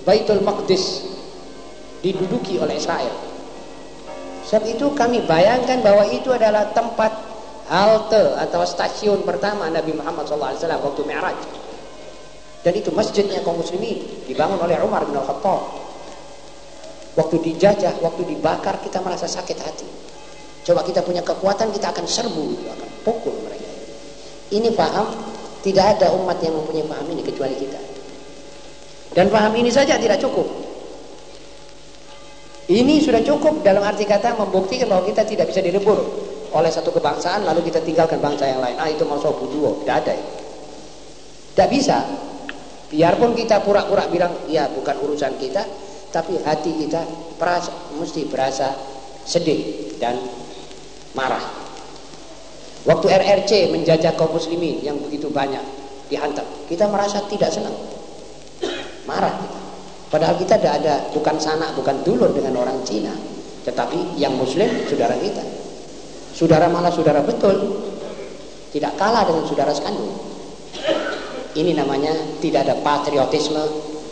Speaker 1: Baitul Maqdis diduduki oleh Israel? Sebab itu kami bayangkan bahwa itu adalah tempat halte atau stasiun pertama Nabi Muhammad SAW waktu Mi'raj. Dan itu masjidnya kaum muslimin dibangun oleh Umar bin Al-Khattab. Waktu dijajah, waktu dibakar kita merasa sakit hati. Coba kita punya kekuatan kita akan serbu, akan pukul mereka. Ini paham, tidak ada umat yang mempunyai paham ini kecuali kita. Dan paham ini saja tidak cukup. Ini sudah cukup dalam arti kata membuktikan bahwa kita tidak bisa direbur oleh satu kebangsaan lalu kita tinggalkan bangsa yang lain. Ah itu mau buduo, tidak ada. Tidak bisa. Biarpun kita pura-pura bilang ya bukan urusan kita, tapi hati kita perasa, mesti berasa sedih dan marah. Waktu RRC menjajah kaum muslimin yang begitu banyak dihantam, kita merasa tidak senang. Marah kita. Padahal kita tidak ada bukan sanak, bukan dulur dengan orang Cina, tetapi yang muslim saudara kita. Saudara malah saudara betul. Tidak kalah dengan saudara sekandung. Ini namanya tidak ada patriotisme,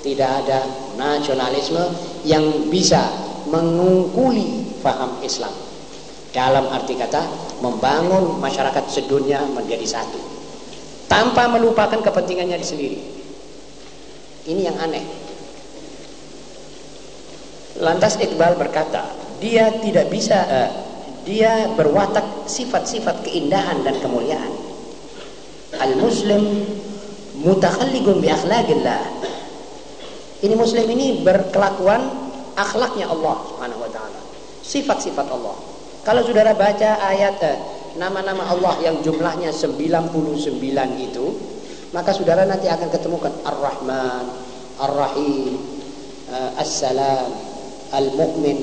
Speaker 1: tidak ada nasionalisme yang bisa mengungkuli faham Islam. Dalam arti kata membangun masyarakat sedunia menjadi satu tanpa melupakan kepentingannya sendiri. Ini yang aneh. Lantas Iqbal berkata, dia tidak bisa uh, dia berwatak sifat-sifat keindahan dan kemuliaan. Al-Muslim mutakhalliqun bi akhlaqillah ini muslim ini berkelakuan akhlaknya Allah Subhanahu wa taala. Sifat-sifat Allah. Kalau saudara baca ayat eh, nama-nama Allah yang jumlahnya 99 itu, maka saudara nanti akan ketemukan Ar-Rahman, Ar-Rahim, uh, As-Salam, Al-Mu'min,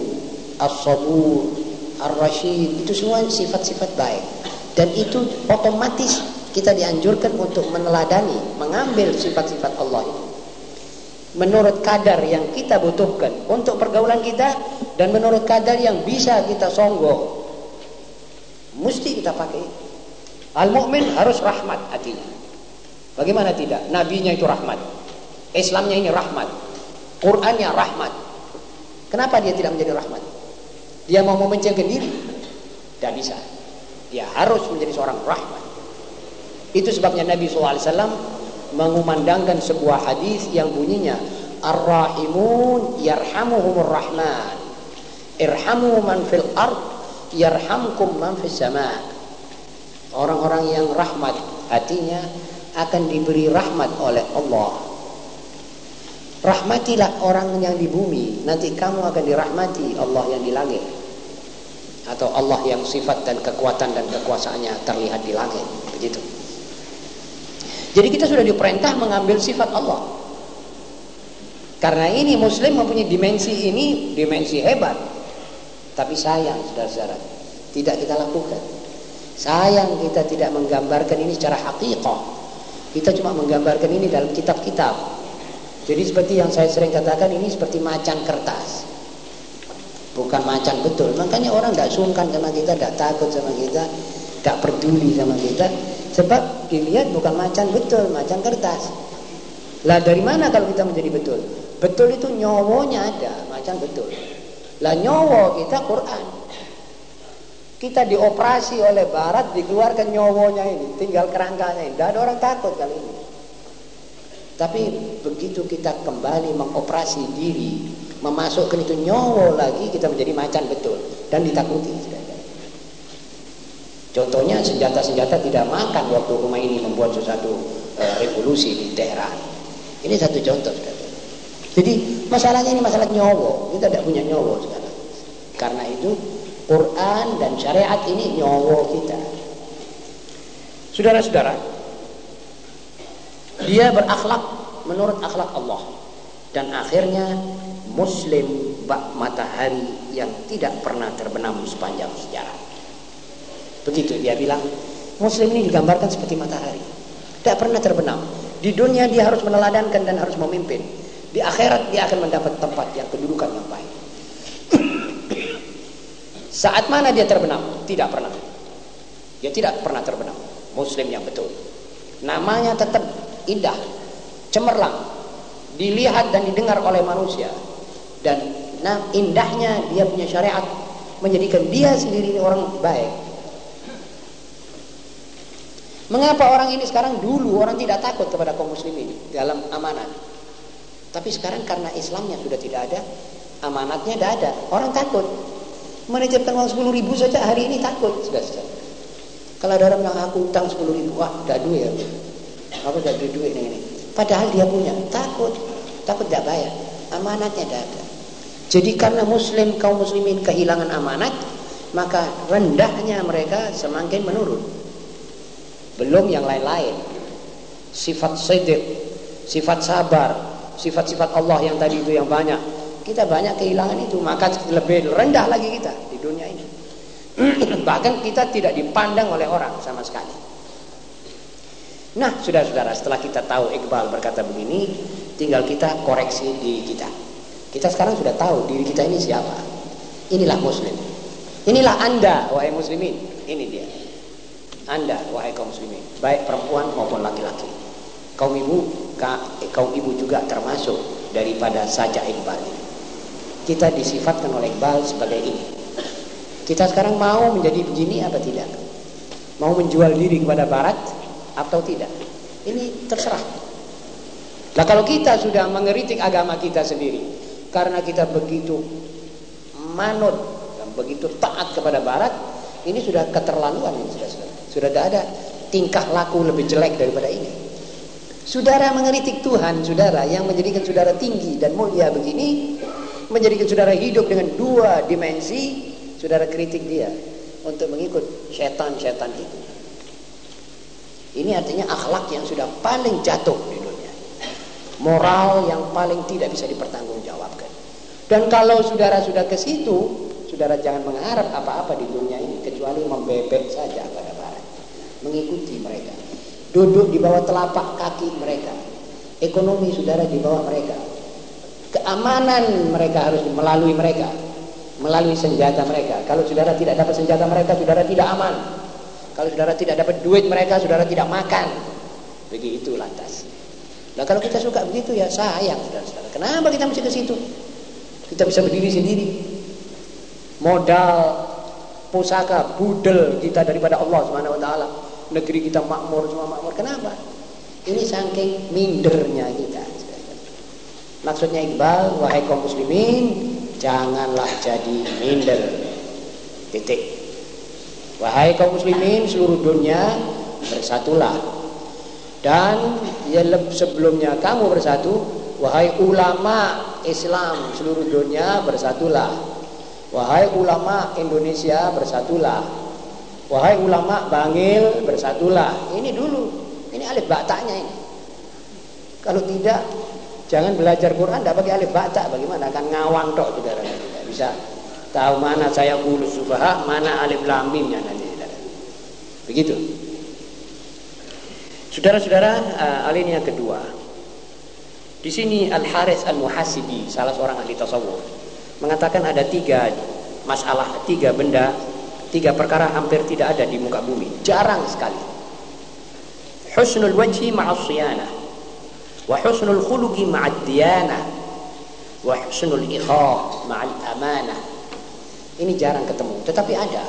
Speaker 1: As-Sabur, Ar-Rashid, itu semua sifat-sifat baik. Dan itu otomatis kita dianjurkan untuk meneladani, mengambil sifat-sifat Allah itu. Menurut kadar yang kita butuhkan untuk pergaulan kita dan menurut kadar yang bisa kita songgo mesti kita pakai. Al mukmin harus rahmat hatinya. Bagaimana tidak? Nabinya itu rahmat. Islamnya ini rahmat. Qurannya rahmat. Kenapa dia tidak menjadi rahmat dia mau memencilkan diri tidak bisa dia harus menjadi seorang rahmat itu sebabnya Nabi SAW mengumandangkan sebuah hadis yang bunyinya Ar-Rahimun yarhamuhumur Rahman. Irhamu man fil ard yarhamkum man fis sama. Orang-orang yang rahmat hatinya akan diberi rahmat oleh Allah. Rahmatilah orang yang di bumi, nanti kamu akan dirahmati Allah yang di langit. Atau Allah yang sifat dan kekuatan dan kekuasaannya terlihat di langit, begitu. Jadi kita sudah diperintah mengambil sifat Allah. Karena ini muslim mempunyai dimensi ini, dimensi hebat. Tapi sayang saudara-saudara, tidak kita lakukan. Sayang kita tidak menggambarkan ini secara hakikah. Kita cuma menggambarkan ini dalam kitab-kitab. Jadi seperti yang saya sering katakan ini seperti macan kertas. Bukan macan betul. Makanya orang tidak sungkan sama kita, tidak takut sama kita, tidak peduli sama kita. Sebab dilihat bukan macan betul, macan kertas. Lah dari mana kalau kita menjadi betul? Betul itu nyowonya ada, macam betul. Lah nyowo kita Quran. Kita dioperasi oleh barat dikeluarkan nyowonya ini, tinggal kerangkanya ini. Tidak ada orang takut kali ini. Tapi begitu kita kembali mengoperasi diri, memasukkan itu nyowo lagi, kita menjadi macan betul dan ditakuti. Contohnya senjata-senjata tidak makan waktu rumah ini membuat sesuatu uh, revolusi di Teheran. Ini satu contoh. Jadi masalahnya ini masalah nyowo. Kita tidak punya nyowo sekarang. Karena itu Quran dan syariat ini nyowo kita. Saudara-saudara, dia berakhlak menurut akhlak Allah dan akhirnya muslim bak matahari yang tidak pernah terbenam sepanjang sejarah. Begitu dia bilang, muslim ini digambarkan seperti matahari. Tidak pernah terbenam. Di dunia dia harus meneladankan dan harus memimpin. Di akhirat dia akan mendapat tempat yang kedudukan yang baik. Saat mana dia terbenam? Tidak pernah. Dia tidak pernah terbenam. Muslim yang betul. Namanya tetap indah, cemerlang, dilihat dan didengar oleh manusia. Dan nah, indahnya dia punya syariat menjadikan dia sendiri orang baik. Mengapa orang ini sekarang dulu orang tidak takut kepada kaum muslimin dalam amanah? Tapi sekarang karena Islamnya sudah tidak ada, amanatnya tidak ada, orang takut. Menitipkan uang 10 ribu saja hari ini takut. Sudah, sudah. Kalau ada orang bilang aku utang 10 ribu, wah tidak duit ya. Aku tidak duit duit ini. Padahal dia punya, takut. Takut tidak bayar. Amanatnya tidak ada. Jadi karena muslim, kaum muslimin kehilangan amanat, maka rendahnya mereka semakin menurun. Belum yang lain-lain. Sifat sidik, sifat sabar, sifat-sifat Allah yang tadi itu yang banyak kita banyak kehilangan itu maka lebih rendah lagi kita di dunia ini bahkan kita tidak dipandang oleh orang sama sekali nah saudara-saudara setelah kita tahu Iqbal berkata begini tinggal kita koreksi di kita. Kita sekarang sudah tahu diri kita ini siapa. Inilah muslim. Inilah anda wahai muslimin. Ini dia. Anda wahai kaum muslimin baik perempuan maupun laki-laki. Kaum ibu kaum ibu juga termasuk daripada saja Iqbal kita disifatkan oleh Iqbal sebagai ini. Kita sekarang mau menjadi begini apa tidak? Mau menjual diri kepada barat atau tidak. Ini terserah. Nah kalau kita sudah mengeritik agama kita sendiri karena kita begitu manut dan begitu taat kepada barat ini sudah keterlaluan ini sudah sudah sudah ada tingkah laku lebih jelek daripada ini. Saudara mengeritik Tuhan, saudara yang menjadikan saudara tinggi dan mulia begini, menjadikan saudara hidup dengan dua dimensi, saudara kritik dia untuk mengikut setan-setan itu. Ini artinya akhlak yang sudah paling jatuh di dunia. Moral yang paling tidak bisa dipertanggungjawabkan. Dan kalau saudara sudah ke situ, saudara jangan mengharap apa-apa di dunia ini kecuali membebek saja pada barat. Mengikuti mereka duduk di bawah telapak kaki mereka ekonomi saudara di bawah mereka keamanan mereka harus melalui mereka melalui senjata mereka kalau saudara tidak dapat senjata mereka saudara tidak aman kalau saudara tidak dapat duit mereka saudara tidak makan. Begitu lantas. Nah kalau kita suka begitu ya sayang saudara-saudara. Kenapa kita mesti ke situ? Kita bisa berdiri sendiri. Modal pusaka budel kita daripada Allah Subhanahu wa taala. Negeri kita makmur semua makmur. Kenapa? Ini saking mindernya kita maksudnya Iqbal wahai kaum muslimin janganlah jadi minder. Titik wahai kaum muslimin seluruh dunia bersatulah dan ya sebelumnya kamu bersatu wahai ulama Islam seluruh dunia bersatulah wahai ulama Indonesia bersatulah Wahai ulama bangil bersatulah. Ini dulu. Ini alif batanya ini. Kalau tidak Jangan belajar Quran tidak pakai alif baca bagaimana akan ngawang tok saudara tidak bisa tahu mana saya ulus subaha mana alif lam mimnya nanti. Begitu. Saudara-saudara, uh, alinea kedua. Di sini Al Haris Al Muhasibi, salah seorang ahli tasawuf, mengatakan ada tiga masalah, tiga benda, tiga perkara hampir tidak ada di muka bumi, jarang sekali. Husnul wajhi ma'as wa husnul khuluqi ma'ad diyanah, wa husnul ikha ma'al amanah. Ini jarang ketemu, tetapi ada.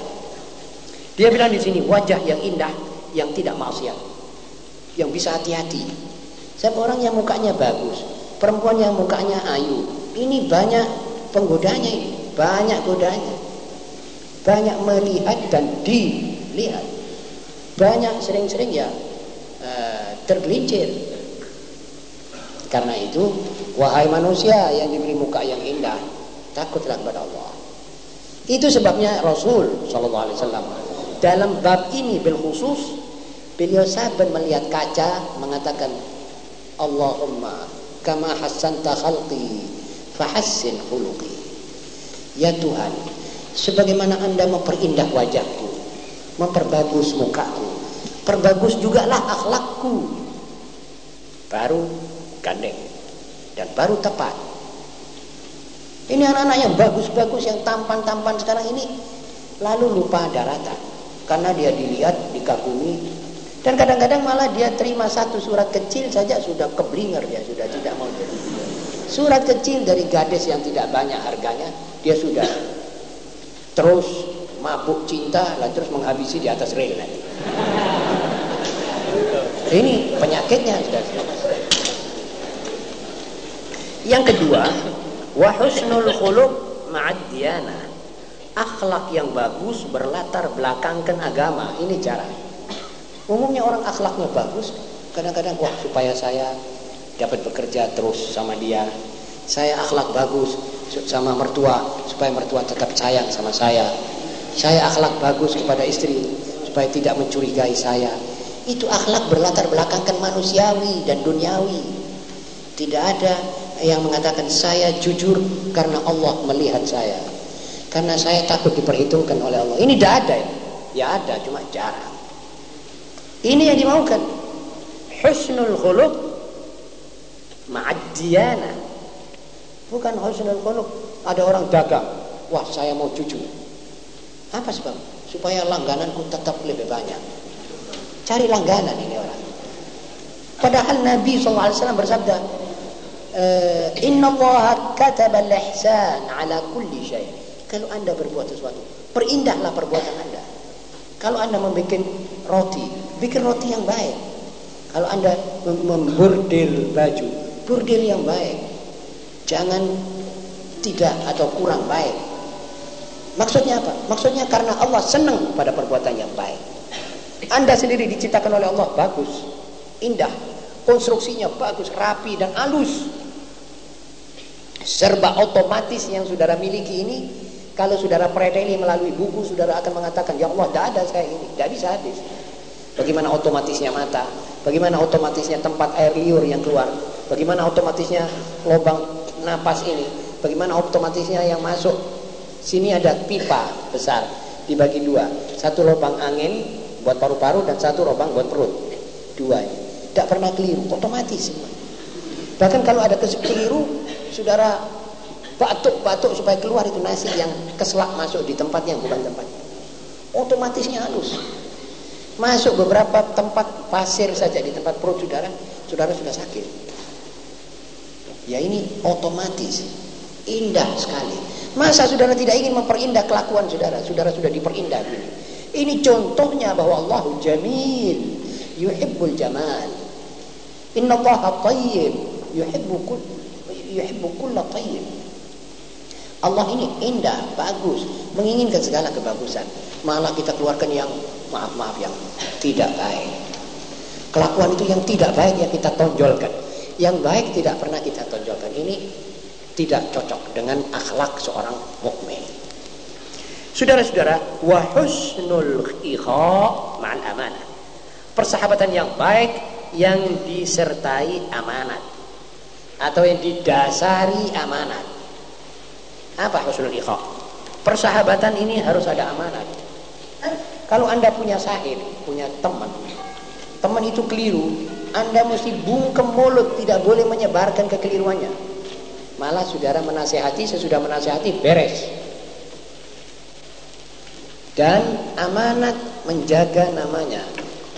Speaker 1: Dia bilang di sini wajah yang indah yang tidak maksiat. Yang bisa hati-hati. Siapa orang yang mukanya bagus, perempuan yang mukanya ayu, ini banyak penggodanya banyak godanya. Banyak melihat dan dilihat. Banyak sering-sering ya uh, tergelincir. Karena itu, wahai manusia yang diberi muka yang indah, takutlah kepada Allah. Itu sebabnya Rasul Shallallahu Alaihi Wasallam. Dalam bab ini bil khusus beliau sabar melihat kaca mengatakan Allahumma kama hassanta khalqi fahassin khuluqi. Ya Tuhan sebagaimana anda memperindah wajahku memperbagus mukaku perbagus juga lah akhlakku. Baru gandeng dan baru tepat ini anak-anak yang bagus-bagus yang tampan-tampan sekarang ini lalu lupa daratan karena dia dilihat, dikagumi dan kadang-kadang malah dia terima satu surat kecil saja sudah keblinger dia sudah tidak mau jadi. Surat kecil dari gadis yang tidak banyak harganya dia sudah terus mabuk cinta lalu terus menghabisi di atas rel nanti. Ini penyakitnya sudah. Yang kedua, Wa husnul khuluq ma'ad Akhlak yang bagus berlatar belakangkan agama. Ini cara. Umumnya orang akhlaknya bagus, kadang-kadang wah supaya saya dapat bekerja terus sama dia. Saya akhlak bagus sama mertua supaya mertua tetap sayang sama saya. Saya akhlak bagus kepada istri supaya tidak mencurigai saya. Itu akhlak berlatar belakangkan manusiawi dan duniawi. Tidak ada yang mengatakan saya jujur karena Allah melihat saya. Karena saya takut diperhitungkan oleh Allah. Ini tidak ada ya. Ada, cuma jarang. Ini yang dimaukan. Husnul khuluq ma'adiyana. Bukan husnul khuluq. Ada orang dagang. Wah, saya mau jujur. Apa sebab? Supaya langgananku tetap lebih banyak. Cari langganan ini orang. Padahal Nabi SAW bersabda, Inna Allah ala kulli syai. Kalau anda berbuat sesuatu, perindahlah perbuatan anda. Kalau anda membuat roti, bikin roti yang baik. Kalau anda memburdil baju, burdil yang baik. Jangan tidak atau kurang baik. Maksudnya apa? Maksudnya karena Allah senang pada perbuatan yang baik. Anda sendiri diciptakan oleh Allah bagus, indah, konstruksinya bagus, rapi dan halus. Serba otomatis yang saudara miliki ini kalau saudara preteli melalui buku saudara akan mengatakan ya Allah tidak ada saya ini. Tidak bisa habis. Bagaimana otomatisnya mata? Bagaimana otomatisnya tempat air liur yang keluar? Bagaimana otomatisnya lubang napas ini? Bagaimana otomatisnya yang masuk? Sini ada pipa besar dibagi dua. Satu lubang angin buat paru-paru dan satu lubang buat perut. Dua tidak pernah keliru otomatis. Bahkan kalau ada keliru saudara batuk-batuk supaya keluar itu nasi yang keselak masuk di tempat yang bukan tempat. Otomatisnya halus. Masuk beberapa tempat pasir saja di tempat perut saudara saudara sudah sakit. Ya ini otomatis. Indah sekali. Masa saudara tidak ingin memperindah kelakuan saudara? Saudara sudah diperindah ini contohnya bahwa Allah jamil yuhibbul jamal inna Allah tayyib yuhibbul yuhibbu kulla tayyib. Allah ini indah, bagus, menginginkan segala kebagusan. Malah kita keluarkan yang maaf-maaf yang tidak baik. Kelakuan itu yang tidak baik yang kita tonjolkan. Yang baik tidak pernah kita tonjolkan. Ini tidak cocok dengan akhlak seorang mukmin. Saudara-saudara, wa husnul ikha ma'al amanah. Persahabatan yang baik yang disertai amanat. atau yang didasari amanat. Apa husnul ikhah? Persahabatan ini harus ada amanat. Kalau Anda punya sahib, punya teman, teman itu keliru, Anda mesti bungkem mulut, tidak boleh menyebarkan kekeliruannya. Malah saudara menasehati, sesudah menasehati, beres. Dan amanat menjaga namanya.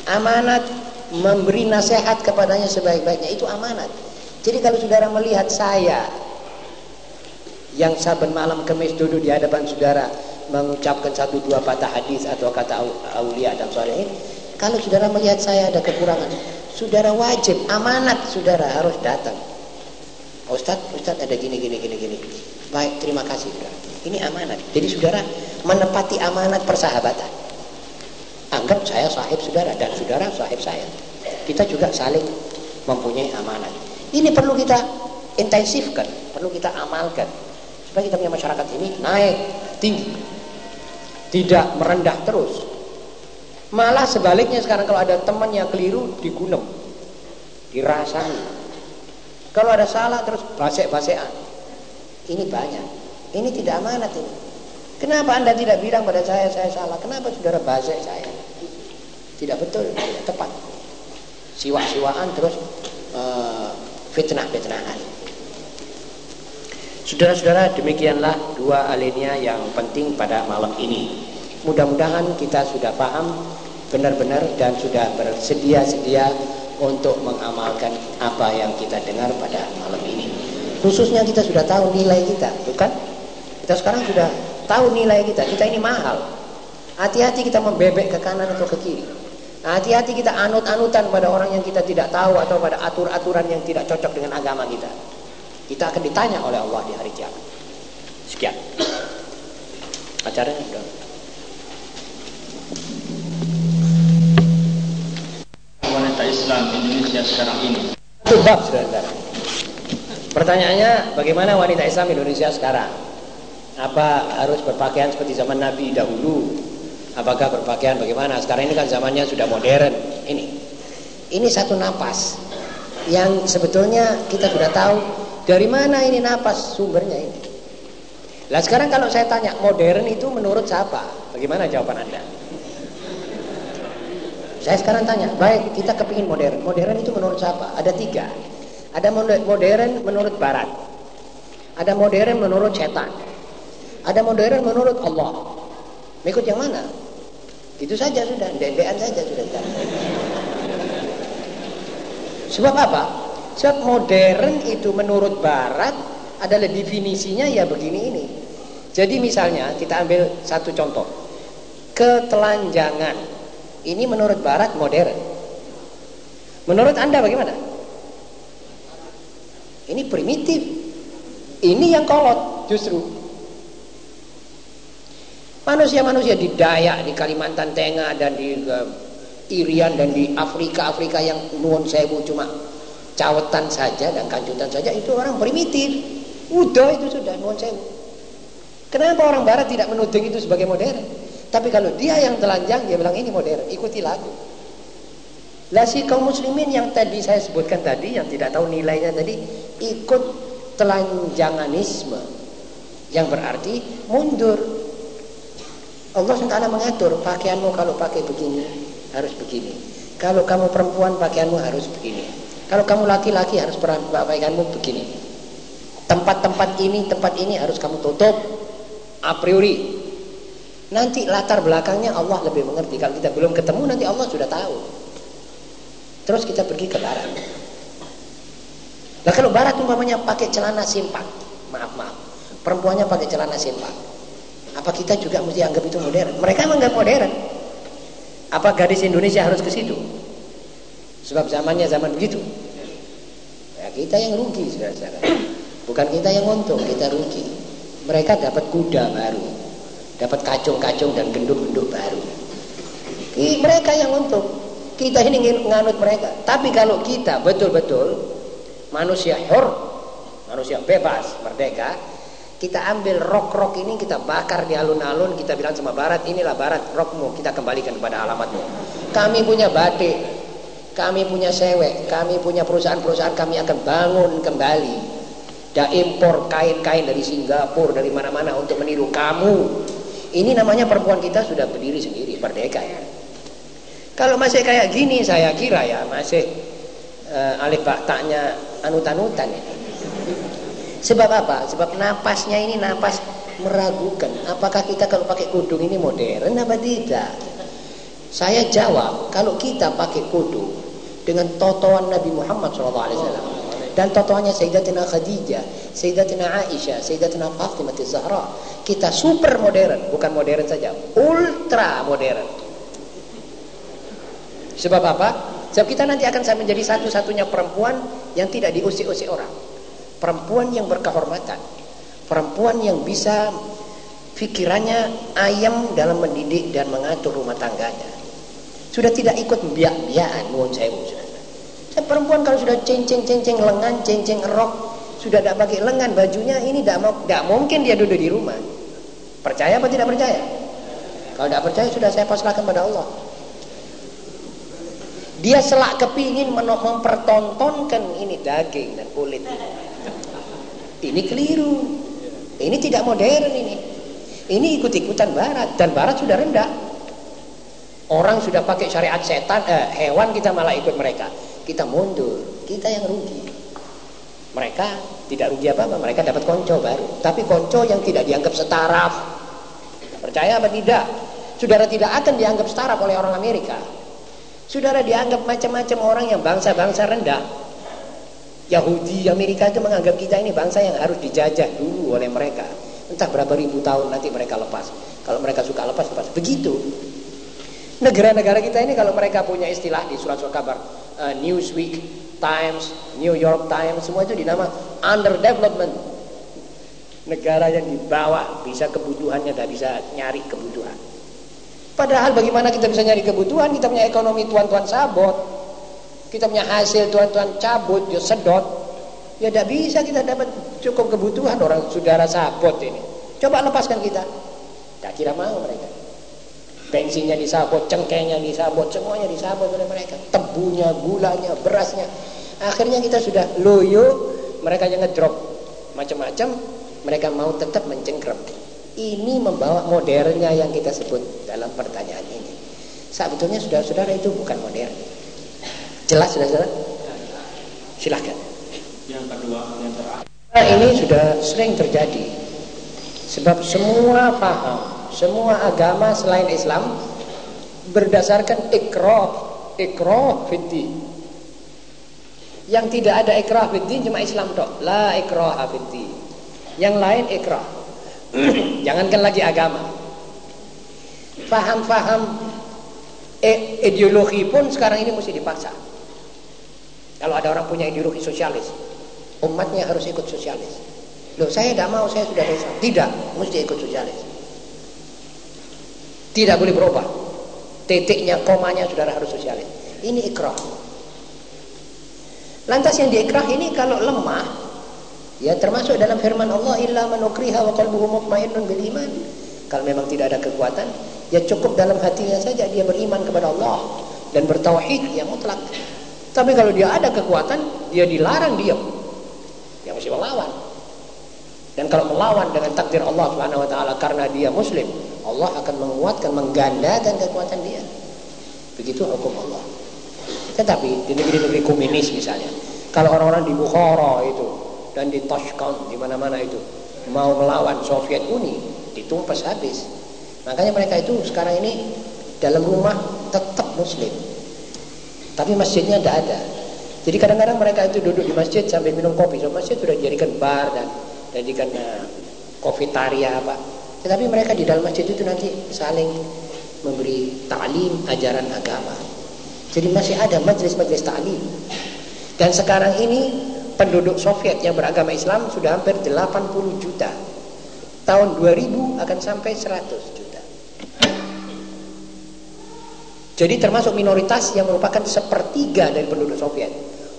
Speaker 1: Amanat memberi nasihat kepadanya sebaik-baiknya, itu amanat. Jadi kalau saudara melihat saya yang saben malam kemis duduk di hadapan saudara mengucapkan satu dua patah hadis atau kata aulia dan solehin kalau saudara melihat saya ada kekurangan saudara wajib amanat saudara harus datang. Ustaz, Ustaz ada gini gini gini gini. Baik terima kasih saudara. Ini amanat. Jadi saudara menepati amanat persahabatan anggap saya sahib saudara dan saudara sahib saya. Kita juga saling mempunyai amanat ini perlu kita intensifkan perlu kita amalkan. Supaya kita punya masyarakat ini naik tinggi. Tidak merendah terus. Malah sebaliknya sekarang kalau ada teman yang keliru digunem dirasani. Kalau ada salah terus basek-basekan. Ini banyak. Ini tidak amanat ini. Kenapa anda tidak bilang pada saya saya salah kenapa saudara basek saya tidak betul tidak tepat siwa-siwaan terus uh, fitnah-fitnahan Saudara-saudara, demikianlah dua alinea yang penting pada malam ini. Mudah-mudahan kita sudah paham benar-benar dan sudah bersedia-sedia untuk mengamalkan apa yang kita dengar pada malam ini. Khususnya kita sudah tahu nilai kita, bukan? Kita sekarang sudah tahu nilai kita. Kita ini mahal. Hati-hati kita membebek ke kanan atau ke kiri. Hati-hati kita anut-anutan pada orang yang kita tidak tahu atau pada atur-aturan yang tidak cocok dengan agama kita. Kita akan ditanya oleh Allah di hari kiamat. Sekian. Acaranya sudah.
Speaker 2: Wanita Islam Indonesia sekarang ini.
Speaker 1: Itu bab saudara. Pertanyaannya, bagaimana wanita Islam Indonesia sekarang? Apa harus berpakaian seperti zaman Nabi dahulu? Apakah berpakaian bagaimana? Sekarang ini kan zamannya sudah modern. Ini, ini satu napas yang sebetulnya kita sudah tahu dari mana ini napas sumbernya ini? Lah sekarang kalau saya tanya modern itu menurut siapa? Bagaimana jawaban Anda? Saya sekarang tanya, baik kita kepingin modern. Modern itu menurut siapa? Ada tiga. Ada modern menurut Barat. Ada modern menurut setan. Ada modern menurut Allah. Mengikut yang mana? Itu saja sudah, dendean saja sudah. Sebab apa? Sebab modern itu menurut barat adalah definisinya ya begini ini. Jadi misalnya kita ambil satu contoh. Ketelanjangan. Ini menurut barat modern. Menurut Anda bagaimana? Ini primitif. Ini yang kolot justru. Manusia-manusia di Dayak, di Kalimantan Tengah dan di uh, Irian dan di Afrika Afrika yang nuwun sewu cuma cawetan saja dan kanjutan saja itu orang primitif. Udah itu sudah nuwun sewu. Kenapa orang barat tidak menuding itu sebagai modern? Tapi kalau dia yang telanjang dia bilang ini modern, ikuti lagu. Lah si kaum muslimin yang tadi saya sebutkan tadi yang tidak tahu nilainya tadi ikut telanjanganisme yang berarti mundur. Allah SWT mengatur pakaianmu kalau pakai begini harus begini. Kalau kamu perempuan pakaianmu harus begini. Kalau kamu laki-laki harus perbaikanmu begini. Tempat-tempat ini, tempat ini harus kamu tutup a priori. Nanti latar belakangnya Allah lebih mengerti. Kalau kita belum ketemu nanti Allah sudah tahu. Terus kita pergi ke barat. Nah kalau barat umpamanya pakai celana simpak, maaf maaf, perempuannya pakai celana simpak. Apa kita juga mesti anggap itu modern? Mereka menganggap modern. Apa gadis Indonesia harus ke situ? Sebab zamannya zaman begitu. Ya, kita yang rugi saudara Bukan kita yang untung, kita rugi. Mereka dapat kuda baru, dapat kacung-kacung dan genduk-genduk baru. Mereka yang untung. Kita ini ingin nganut mereka. Tapi kalau kita betul-betul manusia hur, manusia bebas, merdeka, kita ambil rok-rok ini kita bakar di alun-alun kita bilang sama barat inilah barat rokmu kita kembalikan kepada alamatmu kami punya batik kami punya sewek, kami punya perusahaan-perusahaan kami akan bangun kembali. Dan impor kain-kain dari Singapura, dari mana-mana untuk meniru kamu. Ini namanya perempuan kita sudah berdiri sendiri, merdeka ya. Kalau masih kayak gini saya kira ya masih uh, alif baktaknya anut-anutan ya. Sebab apa? Sebab napasnya ini napas meragukan. Apakah kita kalau pakai kudung ini modern apa tidak? Saya jawab, kalau kita pakai kudu dengan totoan Nabi Muhammad SAW dan totoannya Sayyidatina Khadijah, Sayyidatina Aisyah, Sayyidatina Fatimah Zahra, kita super modern, bukan modern saja, ultra modern. Sebab apa? Sebab kita nanti akan menjadi satu-satunya perempuan yang tidak diusik-usik orang. Perempuan yang berkehormatan. Perempuan yang bisa pikirannya ayam dalam mendidik dan mengatur rumah tangganya. Sudah tidak ikut biak-biakan nuwun sewu. Saya perempuan kalau sudah cincin-cincin lengan, cincin rok, sudah tidak pakai lengan bajunya ini tidak mau tidak mungkin dia duduk di rumah. Percaya apa tidak percaya? Kalau tidak percaya sudah saya pasrahkan pada Allah. Dia selak kepingin mempertontonkan ini daging dan kulit. Ini keliru. Ini tidak modern ini. Ini ikut-ikutan barat dan barat sudah rendah. Orang sudah pakai syariat setan, eh, hewan kita malah ikut mereka. Kita mundur, kita yang rugi. Mereka tidak rugi apa-apa, mereka dapat konco baru. Tapi konco yang tidak dianggap setara. Percaya apa tidak? Saudara tidak akan dianggap setara oleh orang Amerika. Saudara dianggap macam-macam orang yang bangsa-bangsa rendah. Yahudi Amerika itu menganggap kita ini bangsa yang harus dijajah dulu oleh mereka. Entah berapa ribu tahun nanti mereka lepas. Kalau mereka suka lepas, lepas. Begitu. Negara-negara kita ini kalau mereka punya istilah di surat-surat kabar uh, Newsweek, Times, New York Times, semua itu dinama underdevelopment. Negara yang di bawah bisa kebutuhannya tidak bisa nyari kebutuhan. Padahal bagaimana kita bisa nyari kebutuhan? Kita punya ekonomi tuan-tuan sabot. Kita punya hasil tuan-tuan cabut, ya sedot. Ya tidak bisa kita dapat cukup kebutuhan orang saudara sabot ini. Coba lepaskan kita. Tak kira mau mereka bensinnya disabot, cengkehnya disabot, semuanya disabot oleh mereka. Tebunya, gulanya, berasnya. Akhirnya kita sudah loyo, mereka yang ngedrop macam-macam, mereka mau tetap mencengkram. Ini membawa modernnya yang kita sebut dalam pertanyaan ini. Sebetulnya saudara-saudara itu bukan modern. Jelas saudara-saudara? Silahkan.
Speaker 2: Yang kedua, yang terakhir.
Speaker 1: Nah, ini sudah sering terjadi. Sebab semua paham semua agama selain Islam berdasarkan ikrah, ikrah fiti. Yang tidak ada ikrah fiti cuma Islam tok. La ikrah fiti. Yang lain ikrah. Jangankan lagi agama. Faham-faham ideologi pun sekarang ini mesti dipaksa. Kalau ada orang punya ideologi sosialis, umatnya harus ikut sosialis. Loh, saya tidak mau, saya sudah. Tidak, mesti ikut sosialis. Tidak boleh berubah. Titiknya, komanya saudara harus sosialis. Ini ikrah. Lantas yang diikrah ini kalau lemah, ya termasuk dalam firman Allah illa man ukriha wa qalbuhu mutmainnun bil iman. Kalau memang tidak ada kekuatan, ya cukup dalam hatinya saja dia beriman kepada Allah dan bertauhid yang mutlak. Tapi kalau dia ada kekuatan, dia dilarang diam. Dia mesti melawan. Dan kalau melawan dengan takdir Allah Subhanahu wa taala karena dia muslim, Allah akan menguatkan, menggandakan kekuatan dia. Begitu hukum Allah. Tetapi di negeri-negeri komunis misalnya, kalau orang-orang di Bukhara itu dan di Tashkent di mana-mana itu mau melawan Soviet Uni, ditumpas habis. Makanya mereka itu sekarang ini dalam rumah tetap muslim. Tapi masjidnya tidak ada. Jadi kadang-kadang mereka itu duduk di masjid sambil minum kopi. So masjid sudah dijadikan bar dan dijadikan uh, kofitaria apa tetapi mereka di dalam masjid itu nanti saling memberi ta'lim ajaran agama. Jadi masih ada majelis-majelis ta'lim. Dan sekarang ini penduduk Soviet yang beragama Islam sudah hampir 80 juta. Tahun 2000 akan sampai 100 juta. Jadi termasuk minoritas yang merupakan sepertiga dari penduduk Soviet.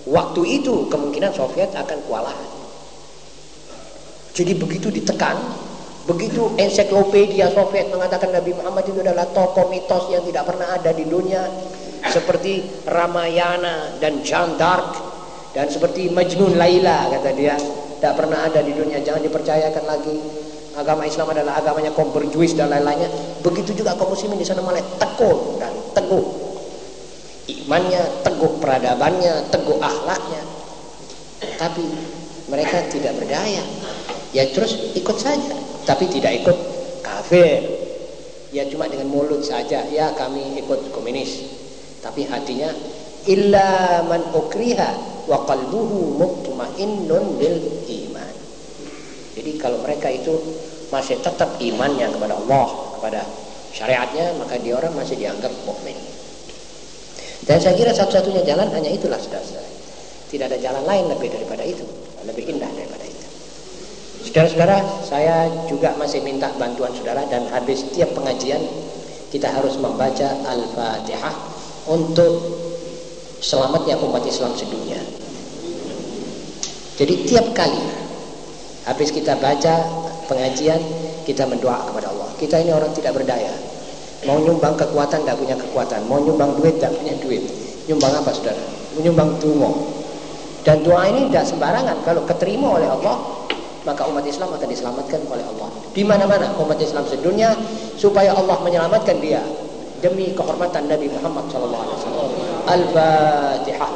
Speaker 1: Waktu itu kemungkinan Soviet akan kewalahan. Jadi begitu ditekan, Begitu ensiklopedia Soviet mengatakan Nabi Muhammad itu adalah tokoh mitos yang tidak pernah ada di dunia. seperti Ramayana dan Jeanne d'Arc dan seperti Majnun Laila kata dia tidak pernah ada di dunia jangan dipercayakan lagi agama Islam adalah agamanya kaum berjuis dan lain-lainnya. Begitu juga kaum muslimin di sana malah tekun dan teguh. Imannya teguh peradabannya teguh akhlaknya. Tapi mereka tidak berdaya. Ya terus ikut saja tapi tidak ikut kafir. Ya cuma dengan mulut saja ya kami ikut komunis. Tapi hatinya illa man ukriha wa qalbuhu mutmainnun bil iman. Jadi kalau mereka itu masih tetap imannya kepada Allah, kepada syariatnya, maka dia orang masih dianggap mukmin. Dan saya kira satu-satunya jalan hanya itulah saudara-saudara. Tidak ada jalan lain lebih daripada itu, lebih indah daripada itu. Saudara-saudara, saya juga masih minta bantuan saudara dan habis setiap pengajian kita harus membaca Al-Fatihah untuk selamatnya umat Islam sedunia. Jadi tiap kali habis kita baca pengajian kita mendoa kepada Allah. Kita ini orang tidak berdaya. Mau nyumbang kekuatan tidak punya kekuatan, mau nyumbang duit tidak punya duit. Nyumbang apa saudara? Menyumbang dungo. Dan doa ini tidak sembarangan. Kalau keterima oleh Allah, maka umat Islam akan diselamatkan oleh Allah. Di mana-mana umat Islam sedunia supaya Allah menyelamatkan dia demi kehormatan Nabi Muhammad SAW. Al-Fatihah.